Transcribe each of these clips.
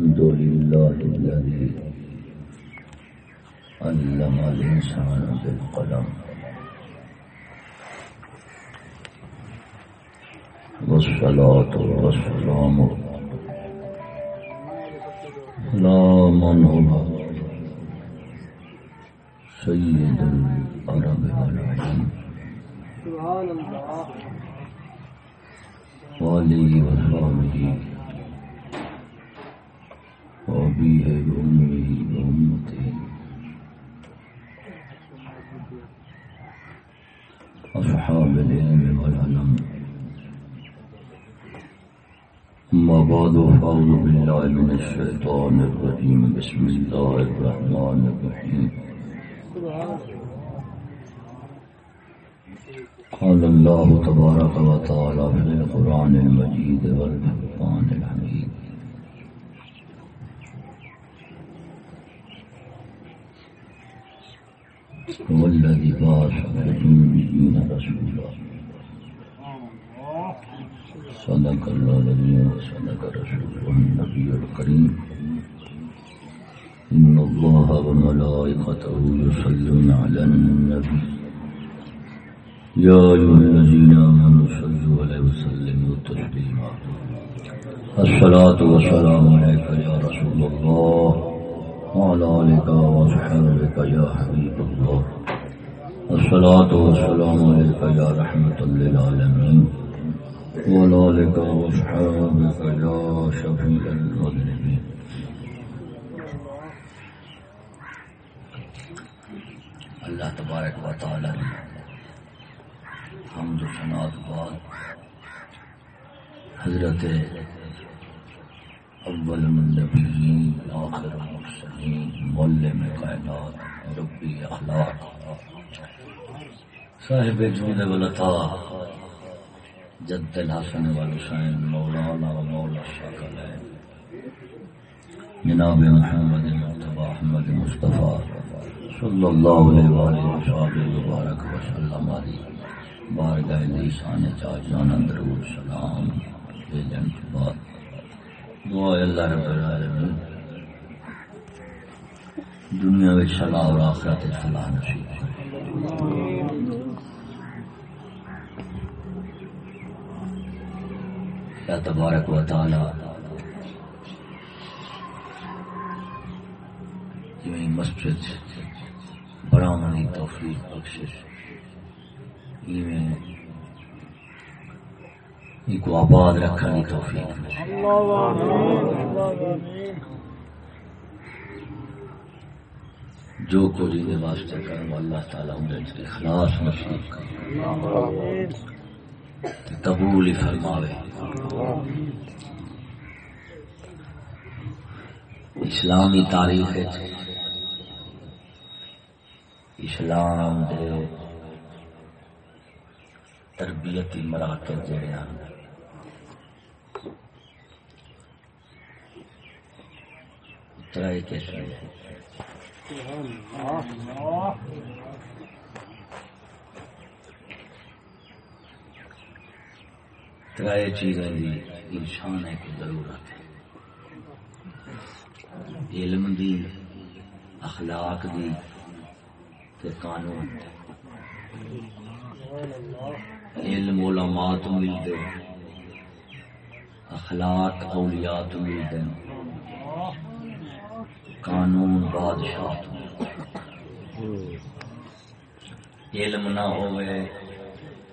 الحمد لله الذي علم الإنسان بالقلم والصلاة والسلام لا من هو سيد العرب والعجم سبحان الله. وعليه وصحبه وأبيه وأمه وأمته أصحاب العلم والعلم أما بعد فأعوذ بالله من الشيطان الرجيم. بسم الله الرحمن الرحيم. قال الله تبارك وتعالى في القرآن المجيد والفرقان الحميد. هو الذي بعث في الأميين رسولا صدق الله العظيم وصدق رسوله النبي الكريم. إن الله وملائكته يصلون على النبي. يا أيها الذين آمنوا صلوا عليه وسلموا تسليما. الصلاة والسلام عليك يا رسول الله. وعلى آلك وصحبك يا حبيب الله. الصلاة والسلام عليك يا رحمة للعالمين. وعلى آلك وصحبك يا شفيع المذنبين. اللہ تبارک و تعالی حمد و سنات بعد حضرت اول النبیین آخر المرسلین مولم کائنات ربی اخلاق صاحب جود والتا جد الحسن والحسین مولانا و مولا شاکل ہے جناب محمد مصطفیٰ احمد مصطفیٰ صلی اللہ علیہ وآلہ وسلم مبارک وسلم علیہ بارگاہ جی دیسان چاچ جانا درود سلام بھیجن کے بعد دعا اللہ رب العالمین۔ دنیا میں صلاح اور آخرت فلاح نصیب یا تبارک و تعالی جی مسجد برامنی توفیق بخشش یہ کو آباد رکھنے کی توفیق جو کو جی واسطے کروں اللہ تعالیٰ انہیں اخلاص نصیب کر۔ قبول فرماوے۔ اسلامی تاریخ اسلام دے تربیتی مراکز جڑے ہیں ترائی کیسے ترائے چیزیں بھی انسان ہے کی ضرورت ہے۔ علم دی اخلاق دی تے قانون۔ دی علم علماء تو ملتے اخلاق اولیاء تو ملتے قانون بادشاہ۔ علم نہ ہوئے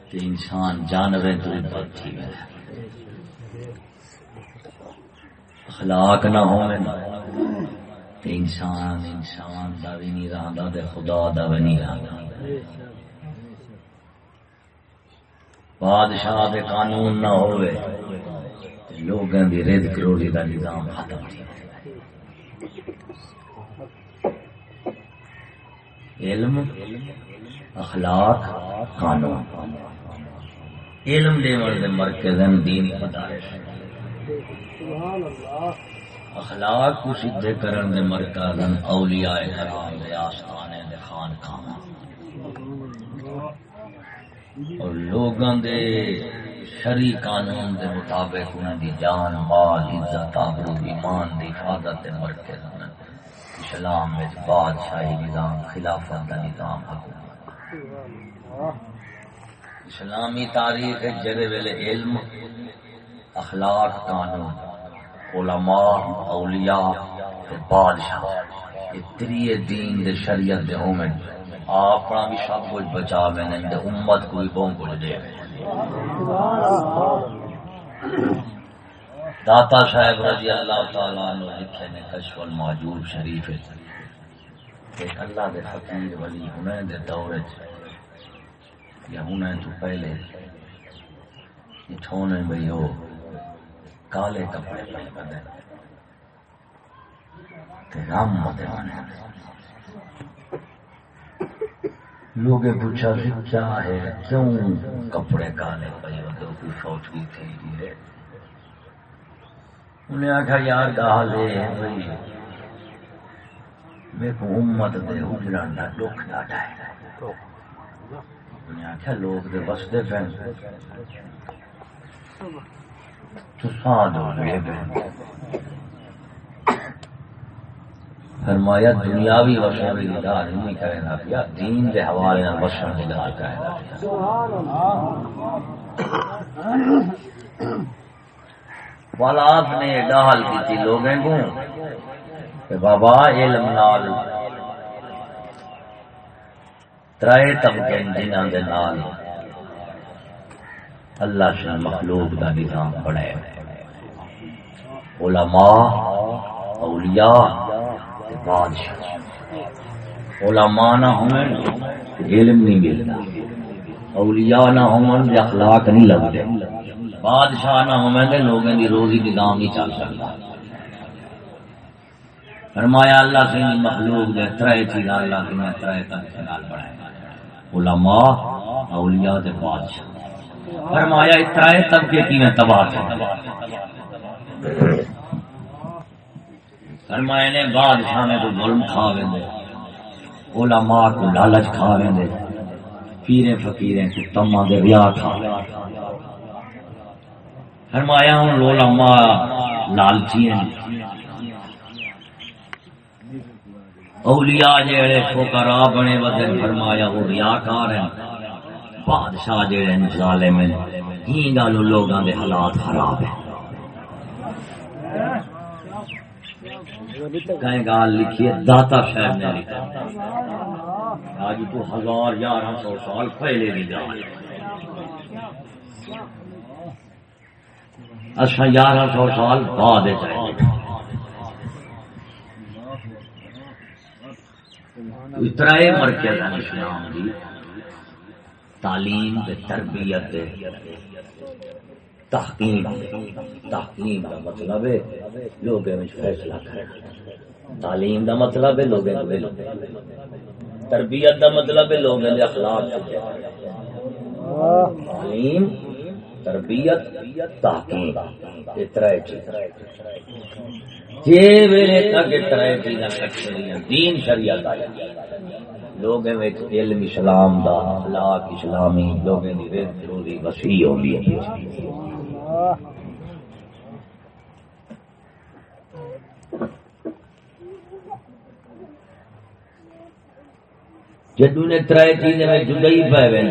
تو انسان جانور تو بد تھی۔ گئے اخلاق نہ ہوئے نا، تو انسان انسان دا بھی نہیں رہا تے خدا دا بھی نہیں رہا بادشاہ دے قانون نہ ہوئے لوگوں کی رزق روزی کا نظام ختم تھی۔ علم، اخلاق، قانون۔ علم دے مرد مرکز دینی مدارس اخلاق کو سدھے کرن دے مرکز اولیاء کرام دے آستانے دے خان کام اور لوگاں دے شری قانون دے مطابق انہوں دی جان، مال، عزت، آبرو، ایمان دی حفاظت دے مرکز اسلام میں بادشاہی نظام، خلافت دا نظام حکومت۔ اسلامی تاریخ جڑے ویلے علم، اخلاق، قانون، علماء، اولیاء بادشاہ۔ تری دین دے شریعت دے ہومن اپنا بھی سب کچھ بچا میں امت کو بھی بہت کچھ دے۔ داتا صاحب رضی اللہ تعالیٰ نے لکھے نے کشف الموجود شریف ایک اللہ دے فقیر ولی ہونے دے دور یا ہونے تو پہلے یہ ٹھونے بھئی ہو۔ کالے کپڑے پہلے بندے تے رام مدے بنے لوگ پوچھا سی کیا ہے؟ کیوں کپڑے کالے پہلے بندے کوئی سوچ کی تھی۔ ہے انہیں آخیا یار گال ہے بھائی میرے کو امت دے اجڑن کا دکھ ڈاڈا ہے انہیں آخیا لوگ دے بستے پہ تو ساد گئے فرمایا، دنیاوی وشن کی نگاہ نہیں کرے گا پیا، دین دے حوالے وشن نگاہ کرے گا والات نے ڈال کی تھی لوگوں کو۔ کہ بابا علم نال، ترائے طبقے جنہاں دے نال اللہ سے مخلوق دا نظام بڑھے علماء، اولیاء بادشاہ۔ علماء نہ ہوں علم نہیں ملتا اولیاء نہ ہوں اخلاق نہیں لگتے بادشاہ نہ ہو میں لوگوں کی جی روزی نظام نہیں چل سکتا فرمایا اللہ سے مخلوق دے ترے چیز اللہ کے میں ترے تک خیال بڑھائے علماء، اولیاء دے بادشاہ۔ فرمایا ترے طبقے کی میں تباہ فرمایا نے بادشاہ میں تو ظلم کھا لیں علماء کو لالچ کھا لیں پیرے فقیریں کو تما دے ریا کھا۔ لیں فرمایا، ہوں لولا ما لالچی ہیں اولیاء جڑے فقراء بنے ودن فرمایا، وہ ریاکار ہیں۔ بادشاہ جڑے ظالم ہیں۔ ہی گالو لوگاں دے حالات خراب ہیں۔ کہیں گال لکھی ہے داتا صاحب نے لکھا۔ آج تو ہزار گیارہ سو سال پہلے بھی جان۔ اچھا گیارہ سو سال بعد اتنا مرکز ہے اسلام کی تعلیم تربیت تحقیم تحقیم کا مطلب ہے لوگ فیصلہ کرنا۔ تعلیم کا مطلب ہے لوگ تربیت کا مطلب ہے لوگ اخلاق تعلیم تربیت تحقیق ویلے تک چیزاں دین شریعت لوگ علم اسلام دا، اخلاق اسلامی، لوگوں روزی وسیع ہوتی ہے۔ جدو نے ترائے چیزیں میں جدئی پہ وی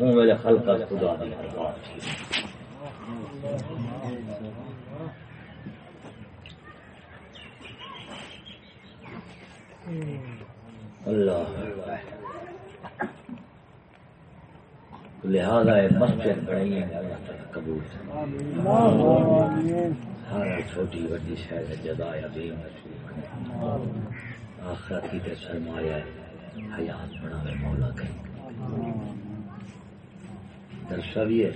ہوں میرے خلق خدا دی اللہ لہذا مسجد بڑی قبول ہر چھوٹی وڈی شہر جدا عظیم آخرت کی سرمایہ حیات بنا مولا کہیں۔ مدرسہ بھی ہے۔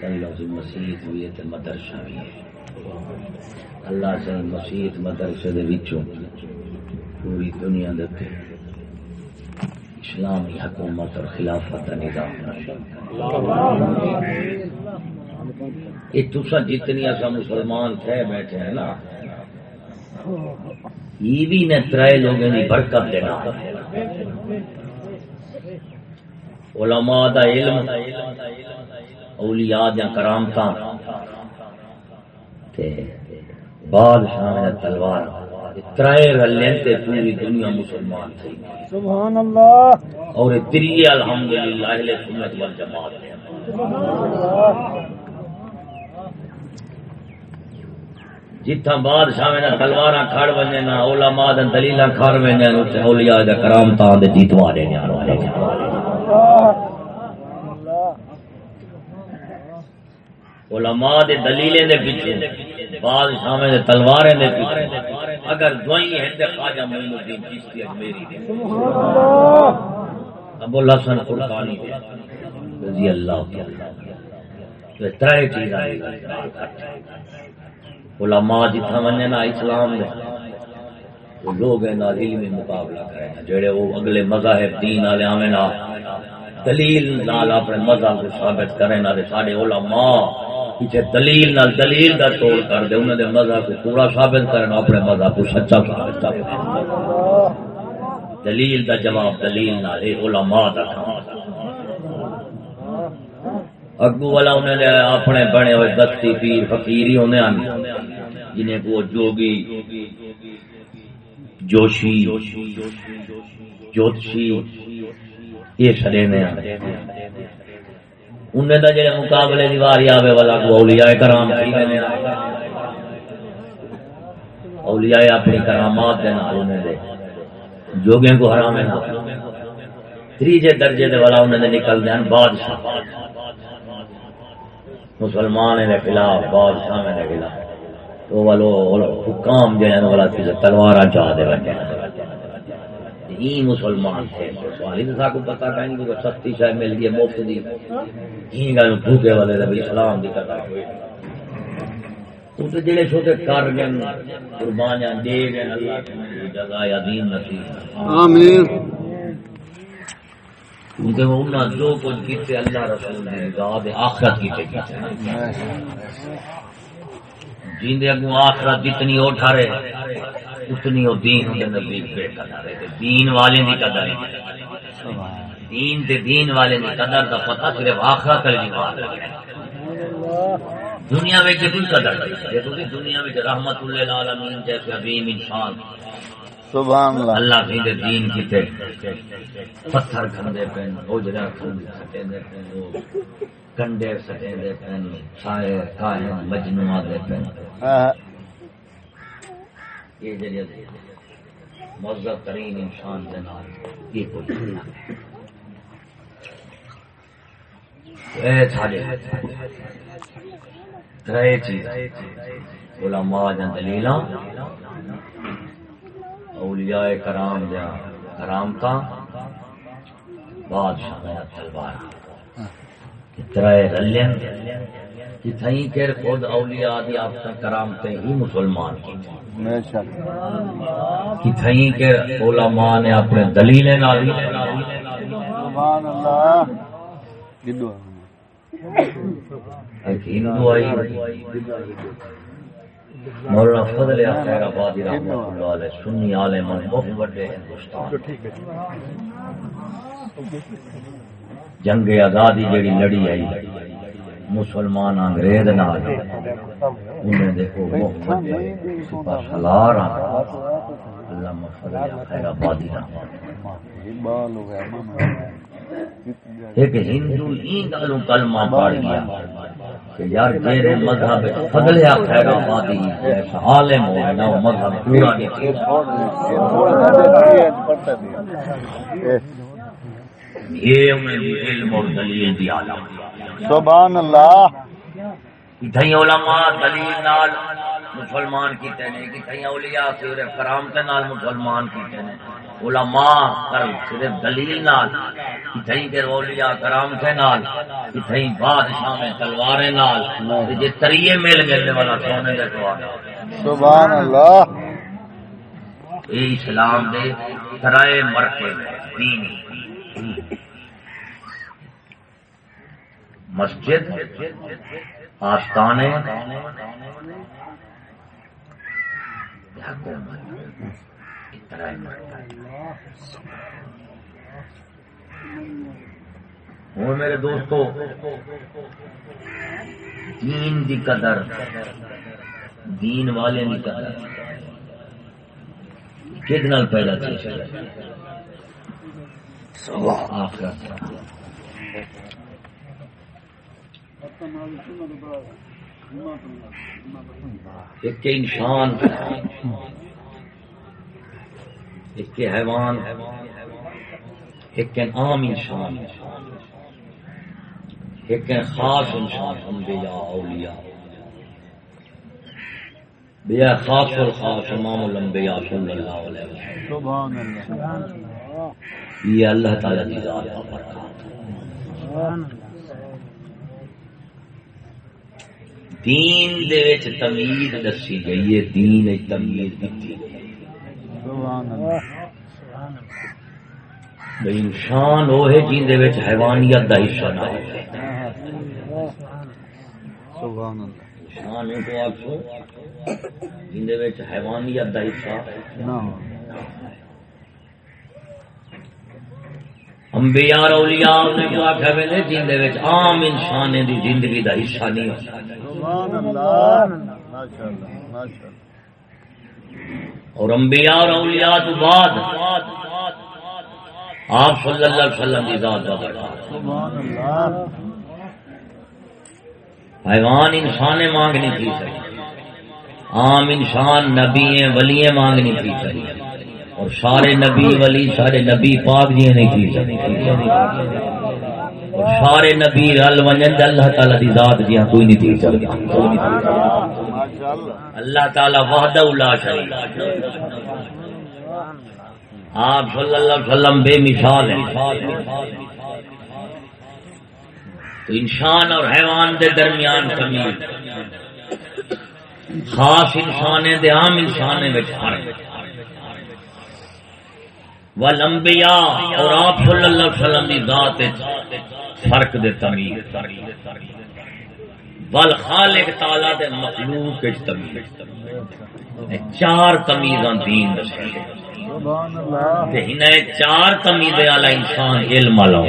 کئی لفظ مسیح بھی ہے مدرسہ بھی ہے۔ اللہ سے مسیح مدرسے دے وچوں پوری دنیا دے اسلامی حکومت اور خلافت کا نظام یہ تصا جتنی ایسا مسلمان تھے بیٹھے ہیں نا، یہ بھی نے ترائے لوگوں کی برکت دینا۔ علماء دا علم اولیاء یا کرامتاں۔ تے بادشاہ نے تلوار ترائے رلیں تے پوری دنیا مسلمان تھی۔ سبحان اللہ اور تری الحمدللہ اہل سنت والجماعت۔ نے جتھا بادشاہ نے تلواراں کھڑ ونجے نا علماء دے دلیلاں کھڑ ونجے نا اولیاء دے کرامتاں دے جیتوا دے یار والے علماء دے دلیلیں دے پیچھے، بادشاہ دے تلواریں دے پیچھے۔ اگر دوئی ہیں تے خواجہ معین الدین چشتی اجمیری دے۔ ابو الحسن قرقانی دے۔ رضی اللہ تعالی عنہ۔ ترے چیز آئے علماء جتنا مننے نا اسلام دے، وہ لوگ ہیں نا علمی مقابلہ کریں جڑے وہ اگلے مذاہب دین والے آویں نا دلیل نال اپنے مذہب کو ثابت کریں نا سارے علماء پیچھے دلیل نال دلیل دا توڑ کر دے انہوں نے مذہب کو پورا ثابت کرنا اپنے مذہب کو سچا ثابت کرنا دلیل دا جواب دلیل نال علماء دا کام اگو والا انہوں اپنے بنے ہوئے دستی پیر فقیری ہونے آنے جنہیں کو جوگی، جوشی، جوتشی، یہ سڑے نے انہیں دا جڑے مقابلے دی واری آوے والا کو اولیاء کرام تھی نے اولیاء اپنی کرامات دے نال انہیں دے۔ جوگیں کو حرام ہے۔ تیجے درجے دے والا انہیں دے نکل دے بادشاہ۔ مسلمان دے خلاف بادشاہ دے خلاف۔ تو والو حکام جڑے والا تلواراں چاہ دے وجے ہی مسلمان تھے سوالی تو ساکو پتا کہیں کہ سستی شاہ مل گئی مفت دی۔ ہی گل بھوکے والے ربی اسلام دی قدر ہوئی۔ تو تے جڑے چھوٹے کر گئے قربانیاں دے گئے اللہ کے جزا عظیم نصیب۔ آمین۔ کیونکہ وہ انہاں جو کچھ کیتے اللہ رسول نے رضا دے آخرت کیتے کیتے اگوں آخرت جتنی اتنی وہ دین دے نزدیک بے قدر ہے۔ دین والے دی قدر ہے۔ دین دے دین والے دی قدر دا پتہ صرف آخرت علی بات ہے۔ دنیا میں کوئی قدر نہیں تو دنیا میں رحمت اللہ العالمین جیسے عظیم انسان سبحان اللہ۔ اللہ بھی دے دین کی تے پتھر کھندے پین اوجرا کھندے سٹے دے پین وہ کنڈے سٹے دے پین سائے کائے مجنوع دے پین۔ یہ جڑے مذہب ترین انسان دے نال یہ کوئی اے ساڈے ترے چیز۔ علماء دلیلاں۔ اولیاء کرام جا کرامتا بادشاہ دا تلوار ترے رلین تھیں کر خود اولیاء دی آپ سے کرامتے ہی مسلمان کی۔ تھیں کر علماء نے اپنے دلیلیں نال سبحان اللہ۔ گڈو ایک ہندو آئی۔ مولانا فضل خیر آبادی رحمۃ اللہ علیہ سنی عالم بہت بڑے ہندوستان جنگ آزادی جڑی لڑی آئی مسلمان انگریز نال۔ انہیں دیکھو بہت بڑے سپاہ سالار علامہ فضل خیر آبادی رحمۃ ایک ہندو این گالوں کلمہ پڑھ گیا کہ یار تیرے مذہب فضل خیر آبادی ایسا عالم ہو نہ مذہب پورا نہیں یہ انہیں علم اور دلیل دی عالم۔ سبحان اللہ کتھائی علماء دلیل نال مسلمان کیتے نے کتھائی اولیاء صرف کرامت نال مسلمان کیتے نے علماء کر صرف دلیل نال کتھائی کے اولیاء کرامت نال کتھائی بادشاہ میں تلواریں نال جے تریے مل گئے والا سونے دے تو سبحان اللہ اے اسلام دے ترائے مرکے دینی مسجد آستانے۔ ہوں میرے دوستو، دین دی قدر، دین والے دی قدر۔ کد نال پیدا کی ایک انسان۔ ایک کے حیوان، ایک کے عام انسان، ایک کے خاص انسان، انبیاء، اولیاء۔ بیا خاص اور خاص امام الانبیاء صلی اللہ علیہ وسلم۔ سبحان اللہ یہ اللہ تعالی کی ذات کا برکات دین دے وچ تمیز دسی گئی ہے، دین وچ تمیز دتی سبحان اللہ بھئی انسان وہ وچ حیوانیت دا حصہ نہ ہو سبحان اللہ. انسان ہے تو آکھو جن دے وچ حیوانیت دا حصہ نہ ہو۔ انبیاء اور اولیاء نے جو آکھا ویلے جن دے وچ عام انسان دی زندگی دا حصہ نہیں ہو سبحان اللہ. اور انبیاء اور اولیاء تو بعد آپ صلی اللہ علیہ وسلم کی ذات کا برکات سبحان اللہ حیوان انسان مانگ نہیں پی سکتی۔ عام انسان نبی ولی مانگ نہیں پی سکتی۔ اور سارے نبی ولی، سارے نبی پاک جی نہیں پی سکتے اور سارے نبی رل ونجن اللہ تعالی دی ذات جی کوئی نہیں پی سکتا۔ اللہ۔ تعالی وحدہ لا شریک۔ آپ صلی اللہ علیہ وسلم بے مثال ہیں۔ تو انسان اور حیوان دے درمیان تمیز خاص انسان دے عام انسان وچ فرق۔ والانبیاء اور آپ صلی اللہ علیہ وسلم دی ذات فرق دے تمیز۔ بل خالق تعالی دے مخلوق وچ تمیز۔ چار تمیزاں دین دسے سبحان اللہ تے ہن چار تمیز والا انسان علم والا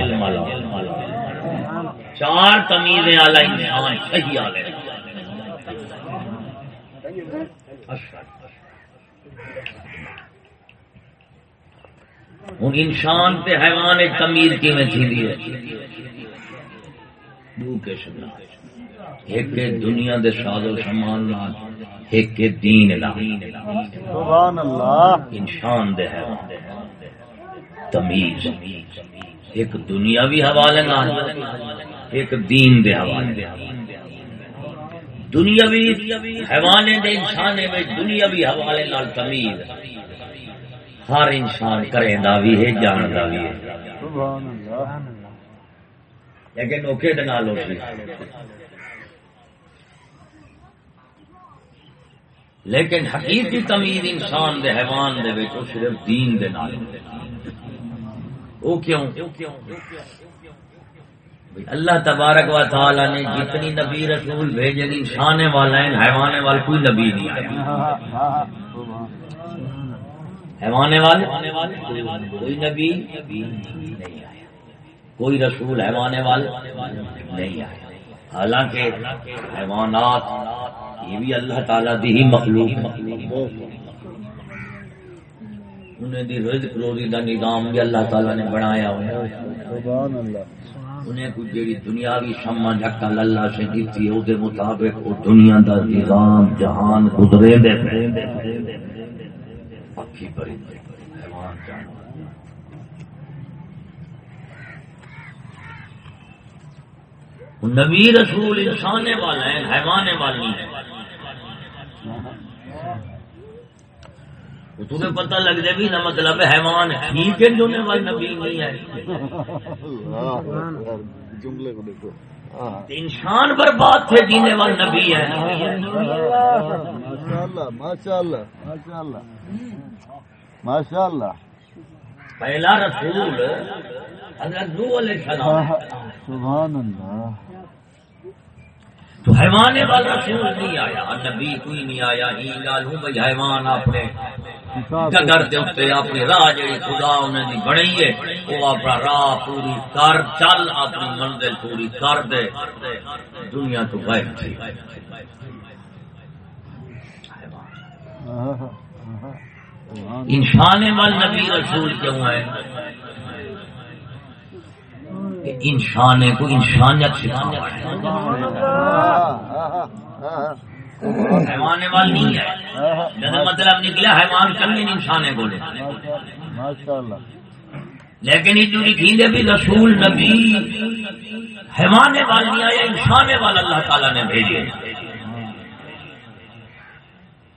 چار تمیز والا انسان صحیح والے ہوں انسان تے حیوان تمیز کی میں تھی ہے؟ دو قسم نال۔ ایک ہے دنیا دے ساز و سامان نال ایک ہے دین سبحان اللہ۔ انسان دے حیوان تمیز۔ ایک دنیاوی حوالے نال ایک دین دے حوالے۔ دنیاوی حیوانے دے انسانے میں دنیاوی حوالے نال تمیز۔ ہر انسان کرے دا بھی ہے جان دا بھی ہے۔ سبحان اللہ۔ لیکن اوکے دے نال ہوتی لیکن حقیقی تمیز انسان دے حیوان دے وچ او صرف دین دے نال او کیوں؟ اللہ تبارک و تعالی نے جتنی نبی رسول بھیجے انسان والا ہیں حیوان والے کوئی نبی نہیں آیا۔ حیوان والے؟ کوئی نبی نہیں آیا۔ کوئی رسول حیوان والے نہیں آیا۔ حالانکہ حیوانات یہ بھی اللہ تعالی دی ہی مخلوق انہیں دی رزق روزی دا نظام بھی اللہ تعالی نے بنایا ہوا سبحان اللہ انہیں کچھ جیڑی دنیاوی شمع جھکا اللہ سے دیتی ہے دے مطابق وہ دنیا دا نظام جہان گزرے دے پکی بڑی حیوان جانور نبی رسول انسان والا ہے حیوان والا نہیں ہے تمہیں پتہ لگ جائے بھی نا مطلب حیوان ٹھیک ہے جو والی نبی نہیں ہے۔ جملے کو دیکھو۔ ہاں۔ انسان برباد تھے جینے والے نبی ہے ماشاء اللہ ماشاء اللہ ماشاء پہلا رسول حضرت نوح علیہ السلام۔ سبحان اللہ۔ تو حیوان والا رسول نہیں آیا، نبی کوئی نہیں آیا، ہی گال ہوں بھائی، حیوان اپنے ڈگر دے اتنے اپنی راہ جی خدا انہیں دی بنائی ہے وہ اپنا راہ پوری کر، چل اپنی منزل پوری کر دے۔ دنیا تو غائب تھی۔ انسان وال نبی رسول کیوں ہے؟ کہ انسان کو انسانیت سکھانا حیوان وال نہیں ہے۔ جب مطلب نکلا، حیوان چنگے انسان کو لیکن یہ جو لکھی بھی رسول، نبی، حیوان وال نہیں آیا، انسان وال اللہ تعالی نے بھیجے۔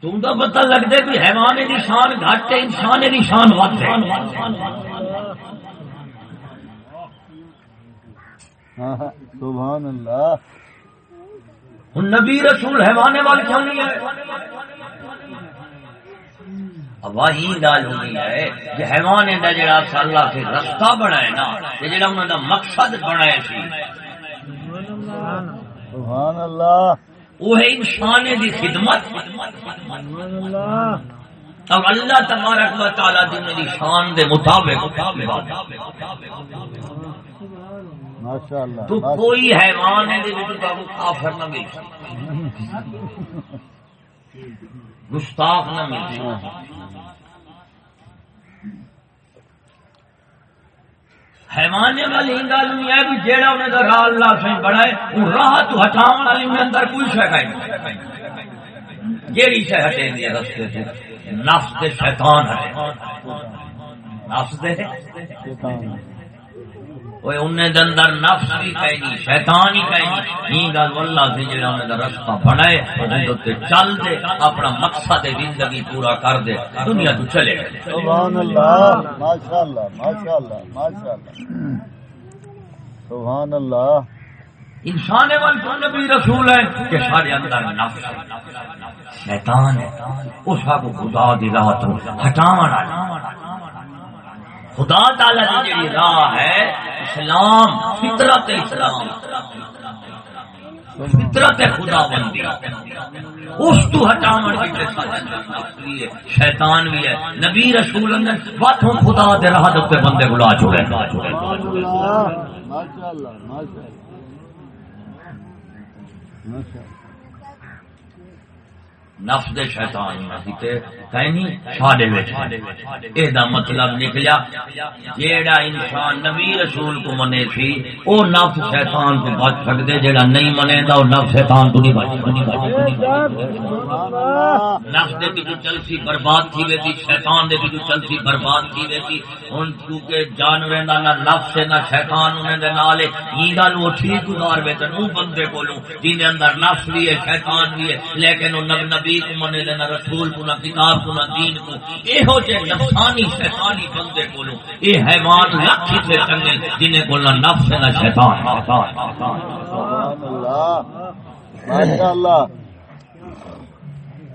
تم تو پتہ لگتا ہے کہ حیوان نشان گھٹ ہے انسان نشان وقت ہے۔ سبحان اللہ۔ نبی رسول حیوانے وال کیوں نہیں ہے گل ہونی ہے کہ حیوان دا جڑا اللہ سے رستہ بنائے نا تے جڑا انہاں دا مقصد بنائے سی۔ سبحان اللہ۔ وہ ہے انسان دی خدمت۔ اللہ تبارک و تعالی دی شان دے مطابق۔ تو کوئی حیوان ہے تو کافر نہ مل گستاخ نہ مل حیوان والی گل نہیں ہے کہ جیڑا انہیں دا راہ اللہ سے بڑا ہے وہ راہ تو ہٹاون والی میں اندر کوئی شے نہیں جیڑی شے ہٹے دی رستے سے۔ نفس دے شیطان ہے۔ نفس دے؟ وہ انہیں دے اندر نفس بھی کہیں نہیں شیطان ہی کہیں نہیں یہ گل اللہ سے جڑا انہیں دا رستہ بنائے انہیں تے چل دے اپنا مقصد زندگی پورا کر دے دنیا تو چلے گئے سبحان اللہ سبحان انسان وال تو نبی رسول ہے کہ سارے اندر نفس شیطان ہے اس کو خدا دی راہ تو ہٹاون والا خدا تعالی دی جڑی راہ ہے، اسلام فطرت اسلام۔ فطرت خدا بندی اس تو ہٹاون کی شیطان بھی ہے۔ نبی رسول اندر باتوں خدا دے راہ دے بندے کو لا چھوڑے ماشاء اللہ ماشاء اللہ ماشاء اللہ نفس دے شیطان کیتے کہیں ساڈے وچ اے دا مطلب نکلیا، جیڑا انسان نبی رسول کو منے سی او نفس شیطان تو بچ سکدے، جیڑا نہیں منے دا او نفس شیطان تو نہیں بچ نفس دے بھی چلسی برباد تھی ویسی شیطان دے بھی چلسی برباد تھی ویسی ہن کیونکہ جانور دا نہ نفس نہ شیطان انہاں دے نال ہے۔ گل وہ ٹھیک گزار وچ نو بندے کولوں جن اندر نفس بھی ہے، شیطان بھی ہے، لیکن وہ نبی نبی کو منے دے نہ رسول کو نہ، کتاب کو نہ، دین کو۔ یہو جے نفسانی، شیطانی بندے کو اے حیوان لکھ سے چنگے، جنہیں کو نہ نفس نہ شیطان۔ سبحان اللہ ماشاء اللہ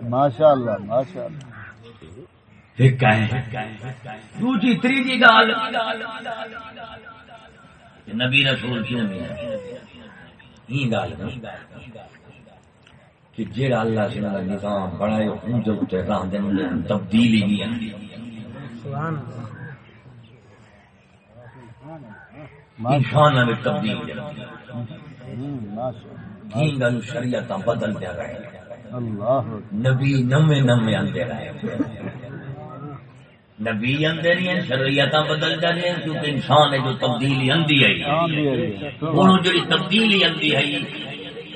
ماشاء اللہ ماشاء اللہ ایک ہے تیجی گال نبی رسول کیوں نہیں ہے؟ یہ گال کہ جیڑا اللہ سے نظام بنائے ان جو تے راہ دے نوں تبدیلی نہیں آندی۔ انسان میں تبدیلی کی گل شریعت بدل دے رہے اللہ نبی نمے نمے آندے رہے۔ نبی اندے نہیں شریعت بدل جانے کیونکہ انسان ہے جو تبدیلی اندی ہے انہوں جڑی تبدیلی اندی ہے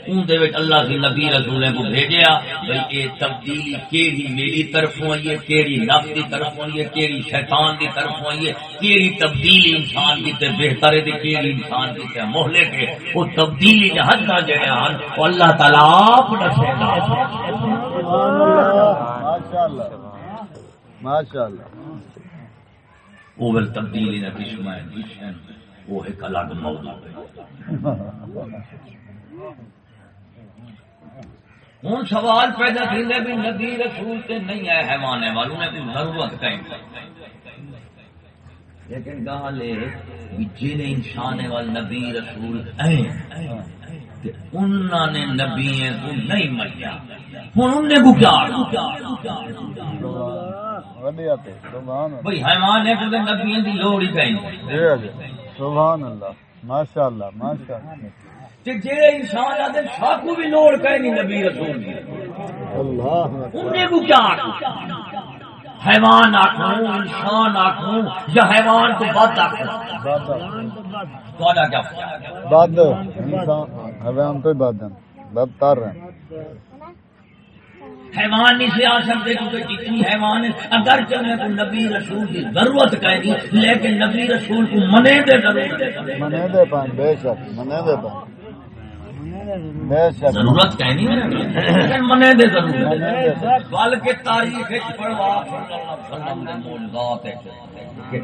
اللہ کی نبی رسول کو بھیجیا بھائی یہ تبدیلی کیڑی میری طرفوں آئی ہے کیڑی نف کی طرفوں آئی ہے کیڑی شیطان کی طرفوں آئی ہے کیڑی تبدیلی انسان کی تے بہتر ہے کیڑی انسان کی تے محلے کے وہ تبدیلی کے حد کا جڑے ہیں اللہ تعالیٰ آپ دسے گا۔ ماشاءاللہ۔ ماشاءاللہ۔ وہ ول تبدیلی نہ وہ ایک الگ موضوع ہے۔ ہوں سوال پیدا کرتے بھی نبی رسول سے نہیں آئے حیوان والوں نے کوئی ضرورت کہیں لیکن گال جن انسان وال نبی رسول انہوں نے نبی کو نہیں مریا ہوں انہیں کو کیا ودیا حیوان ہے کہ نبیوں لوڑ ہی کہیں جی سبحان اللہ ماشاء اللہ ماشاء اللہ تے جڑے انسان آدھے ساکو بھی لوڑ کہیں نہیں نبی رسول دی۔ اللہ اکبر انہیں کو کیا آکھوں؟ حیوان آکھوں انسان آکھوں یا حیوان تو بد کیا فرق؟ بد حیوان تو بد ہیں۔ بدتر ہیں۔ حیوان نہیں سے آ سکتے کیونکہ جتنی حیوان اگر چلے تو نبی رسول کی ضرورت کہیں لیکن نبی رسول کو منے دے ضرورت۔ ہے منے دے پائیں بے شک منے دے پائیں ضرورت کہیں نہیں منے دے ضرورت۔ منے دے پائیں بلکہ تاریخ وچ پڑھوا صلی اللہ علیہ وسلم دے موجزات ہے کہ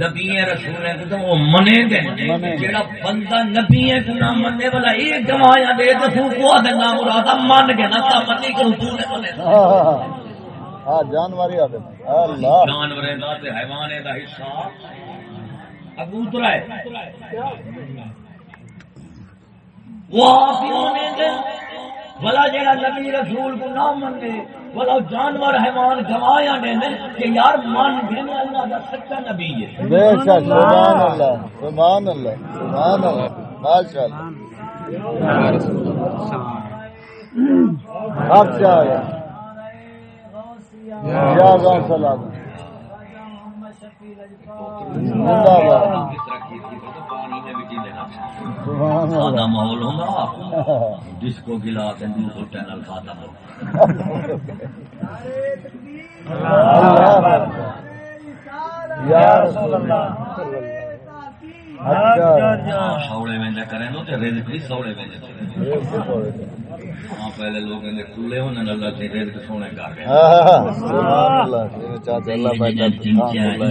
نبی رسول ہے تو وہ منے دے۔ منے۔ جڑا بندہ نبی ہے تو نہ منے والا یہ گوایا دے تو تو کو دے نہ مراد من کے نہ تا متی کو تو نے منے ہاں جانواری آدھے اللہ۔ جانور دا تے حیوان دا حصہ۔ ابوترا ہے وہ آپ ہی منے دے بلا جڑا نبی رسول کو نہ منے بلا جانور، حیوان گوایا نے کہ یار من گئے اللہ دا سچا نبی ہے۔ بے شک، سبحان اللہ سبحان اللہ سبحان اللہ ماشاء اللہ اب کیا آیا یا گاؤں سلام۔ زندہ باد سبحان سادہ ماحول ہوگا ڈسکو گلا کے چینل کھاتا ہو۔ سوڑے میں کریں تو رزق بھی سوڑے میں سے۔ ہاں پہلے لوگ کہتے کھلے ہونے اللہ سے رزق سونے کر گئے سبحان اللہ یہ چاچا اللہ بھائی کا سبحان اللہ۔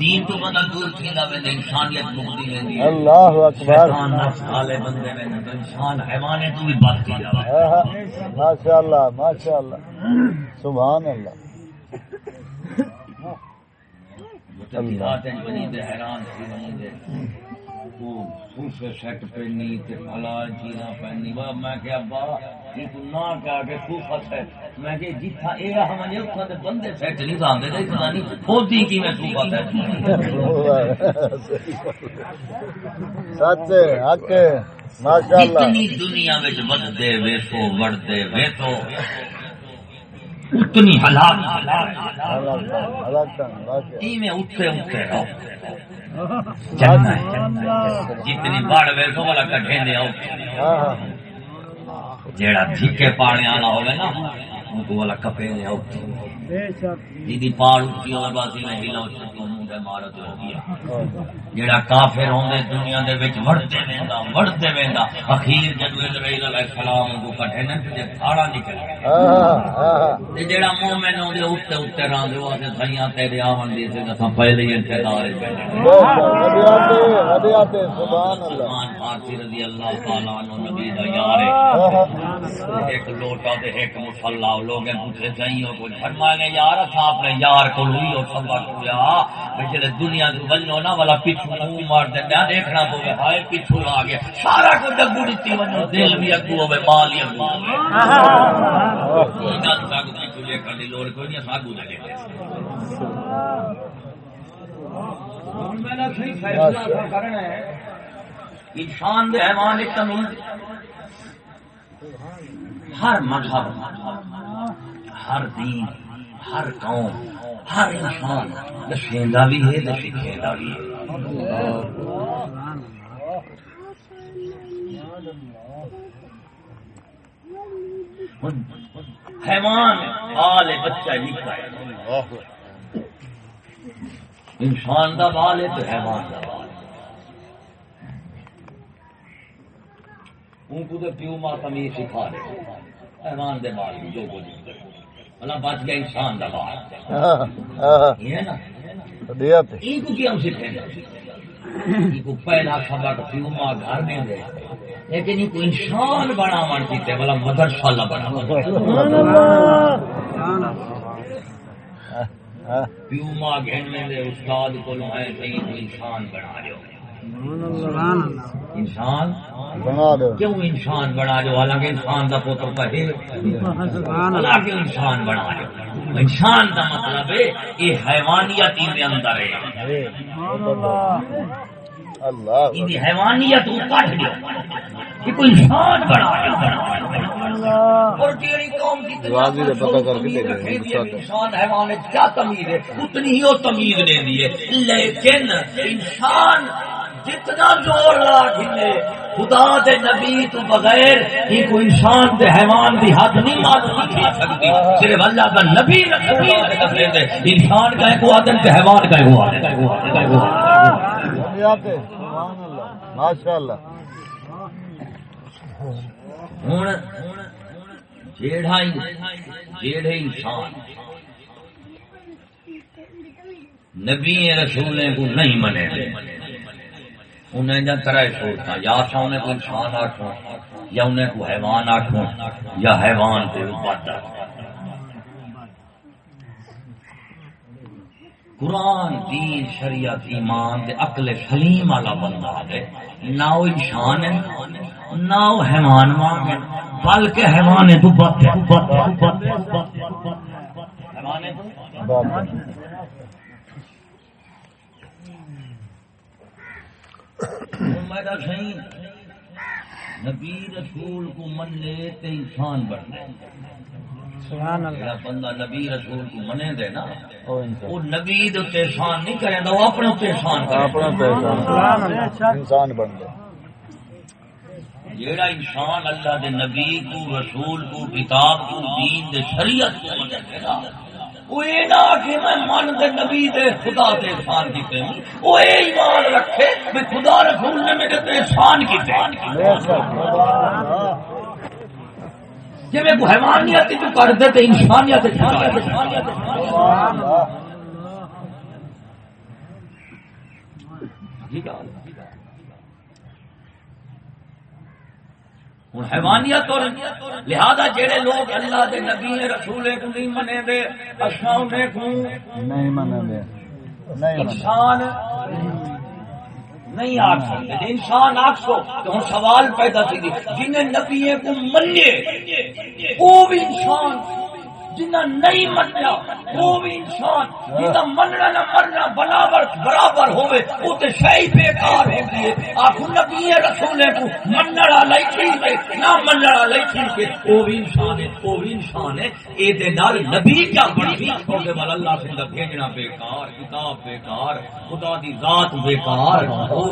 دین تو بندہ دور تھیندا ویندا انسانیت مکتی ویندی ہے۔ اللہ اکبر۔ شیطان نفس کھالے بندے ویندا تو انسان حیوانے تو بھی بد کی جاوے ماشاء اللہ ماشاء اللہ سبحان اللہ۔ اللہ۔ بنی دے حیران سی بنی دے وہ سوسے سیٹ پہنی تے فلا چیزاں پہنی وا میں کہ ابا یہ تو نہ کہا کہ صوفہ سیٹ میں کہ جتھا اے ہم نے اوتھا دے بندے سیٹ نہیں لاندے تے پتہ نہیں کھودی کی میں صوفہ سیٹ سچ ہے، حق ہے۔ ماشاء اللہ جتنی دنیا وچ ویسو اتنی میں رہو۔ جنت جتنی بڑھ ویسو والا کٹھے دے آؤ جیڑا دھکے پانے والا ہوئے نا ان کو والا کپے دے آؤ دیدی پاڑ اٹھی اور باسی میں ہلا چکو منہ دے مارو تے ہو گیا۔ جیڑا کافر ہوندے دنیا دے وچ وڑتے ویندا وڑتے ویندا۔ اخیر جدو اسرائیل علیہ السلام کو کٹھے نہ تے تھاڑا نکل گیا۔ تے جیڑا مومن ہوں دے اوتے اوتے راندے واسے سیاں تیرے آون دی تے اساں پہلے ہی انتظار وچ بیٹھے سبحان اللہ۔ سلمان فارسی رضی اللہ تعالیٰ عنہ نبی دا یار ہے۔ ایک لوٹا تے ایک مصلا لوگ پوچھے چاہیے کچھ فرمایا کہ یار اساں اپنے یار کو ہوئی اور جڑے دنیا تو والا پیچھو منہ مار دے نہ دیکھنا تو ہائے پیچھو آ گیا۔ سارا کچھ اگو دتی ونجو دل بھی اگو ہوے مال ہی اگو کوئی کر دی لوڑ کوئی نہیں ساگو لگے ہن میں نے صحیح فیصلہ کرنا ہے۔ انسان دے حیوان ایک تمیز ہر مذہب ہر دین ہر قوم، ہر انسان دسیندا بھی ہے تے بھی ہے۔ حیوان آل بچہ نکا ہے۔ انسان دا بال ہے تو حیوان دا بال ان کو تو پیو ماں تمیز سکھا رہے حیوان دے بال بھی جو کچھ اللہ بچ گیا انسان دا ہاں ہاں۔ یہ ہے نا۔ ودیاتے ان کو کیا سکھیں؟ گے ان کو پہلا سبق پیو ماں گھر میں دے لیکن ان کو انسان بنا من کیتے بلا مدرسہ اللہ۔ بنا پیو ماں گھن میں دے استاد کو ہے کہیں تو انسان بنا ہو انسان بنا دو کیوں انسان بنا جو؟ حالانکہ انسان کا پوتر کہے اللہ کیوں انسان بنا جو؟ انسان کا مطلب ہے یہ حیوانیت ان اندر ہے۔ اللہ ان حیوانیت کو کٹ دو یہ کوئی انسان بنا جو۔ اور تیری قوم کی واضح ہے، پتہ کر کے تمیز دیکھیں، رکھے غصہ بھی انسان۔ حیوان ہے، کیا تمیز ہے؟ اتنی ہی وہ تمیز دے دی ہے۔ لیکن انسان جتنا زور لا کھلے خدا دے نبی تو بغیر یہ کوئی انسان دے حیوان دی حد نہیں کی سکتی صرف اللہ کا نبی دے انسان کا ایک آدم تے حیوان کا ایک اللہ ہوں جیڑا جیڑے انسان۔ نبی رسول کو نہیں منے انہیں جا طرح سوچتا یا سا انہیں کو انسان آٹھوں یا انہیں کو حیوان آٹھوں یا حیوان کو بد قرآن، دین، شریعت، ایمان دے عقل سلیم والا بندہ ہے نہ وہ انسان ہے، نہ وہ حیوان مانگ ہے، بلکہ حیوان ہے تو بد ہے۔ بد ہے بد ہے حیوان ہے میرا صحیح نبی رسول کو من لے تے انسان بن لے جڑا بندہ نبی رسول کو منے دے نا وہ نبی دے تے احسان نہیں کرے وہ اپنے تے احسان کرے اپنا پہچان انسان بن گیا جیڑا انسان اللہ دے نبی کو رسول کو کتاب کو دین دے شریعت کو منے دے نا۔ وہ یہ نہ میں من دے نبی دے خدا دے احسان کیتے وہ یہ ایمان رکھے خدا رسول نے میرے تے احسان کیتے جی میں کو حیوانیت جو کر دے تے انسانیت ٹھیک ہے ہوں حیوانیت اور لہذا جڑے لوگ اللہ دے نبی رسول کو نہیں منے دے انہیں کو نہیں دے انسان نہیں آ سکتے۔ جے انسان آ سو تو ہوں سوال پیدا تھی جنہیں نبی کو منے وہ بھی انسان جنہ نہیں منیا وہ بھی انسان، جنہ مننا نہ مرنا برابر برابر بیکار ہے نبی رسول کو، مننا ٹھیک ہے نہ مننا ٹھیک ہے بھی انسان ہے بھی انسان ہے۔ اے دے نال نبی کیا دے وال اللہ سے بھیجنا بیکار، کتاب بیکار، خدا دی ذات بیکار۔ او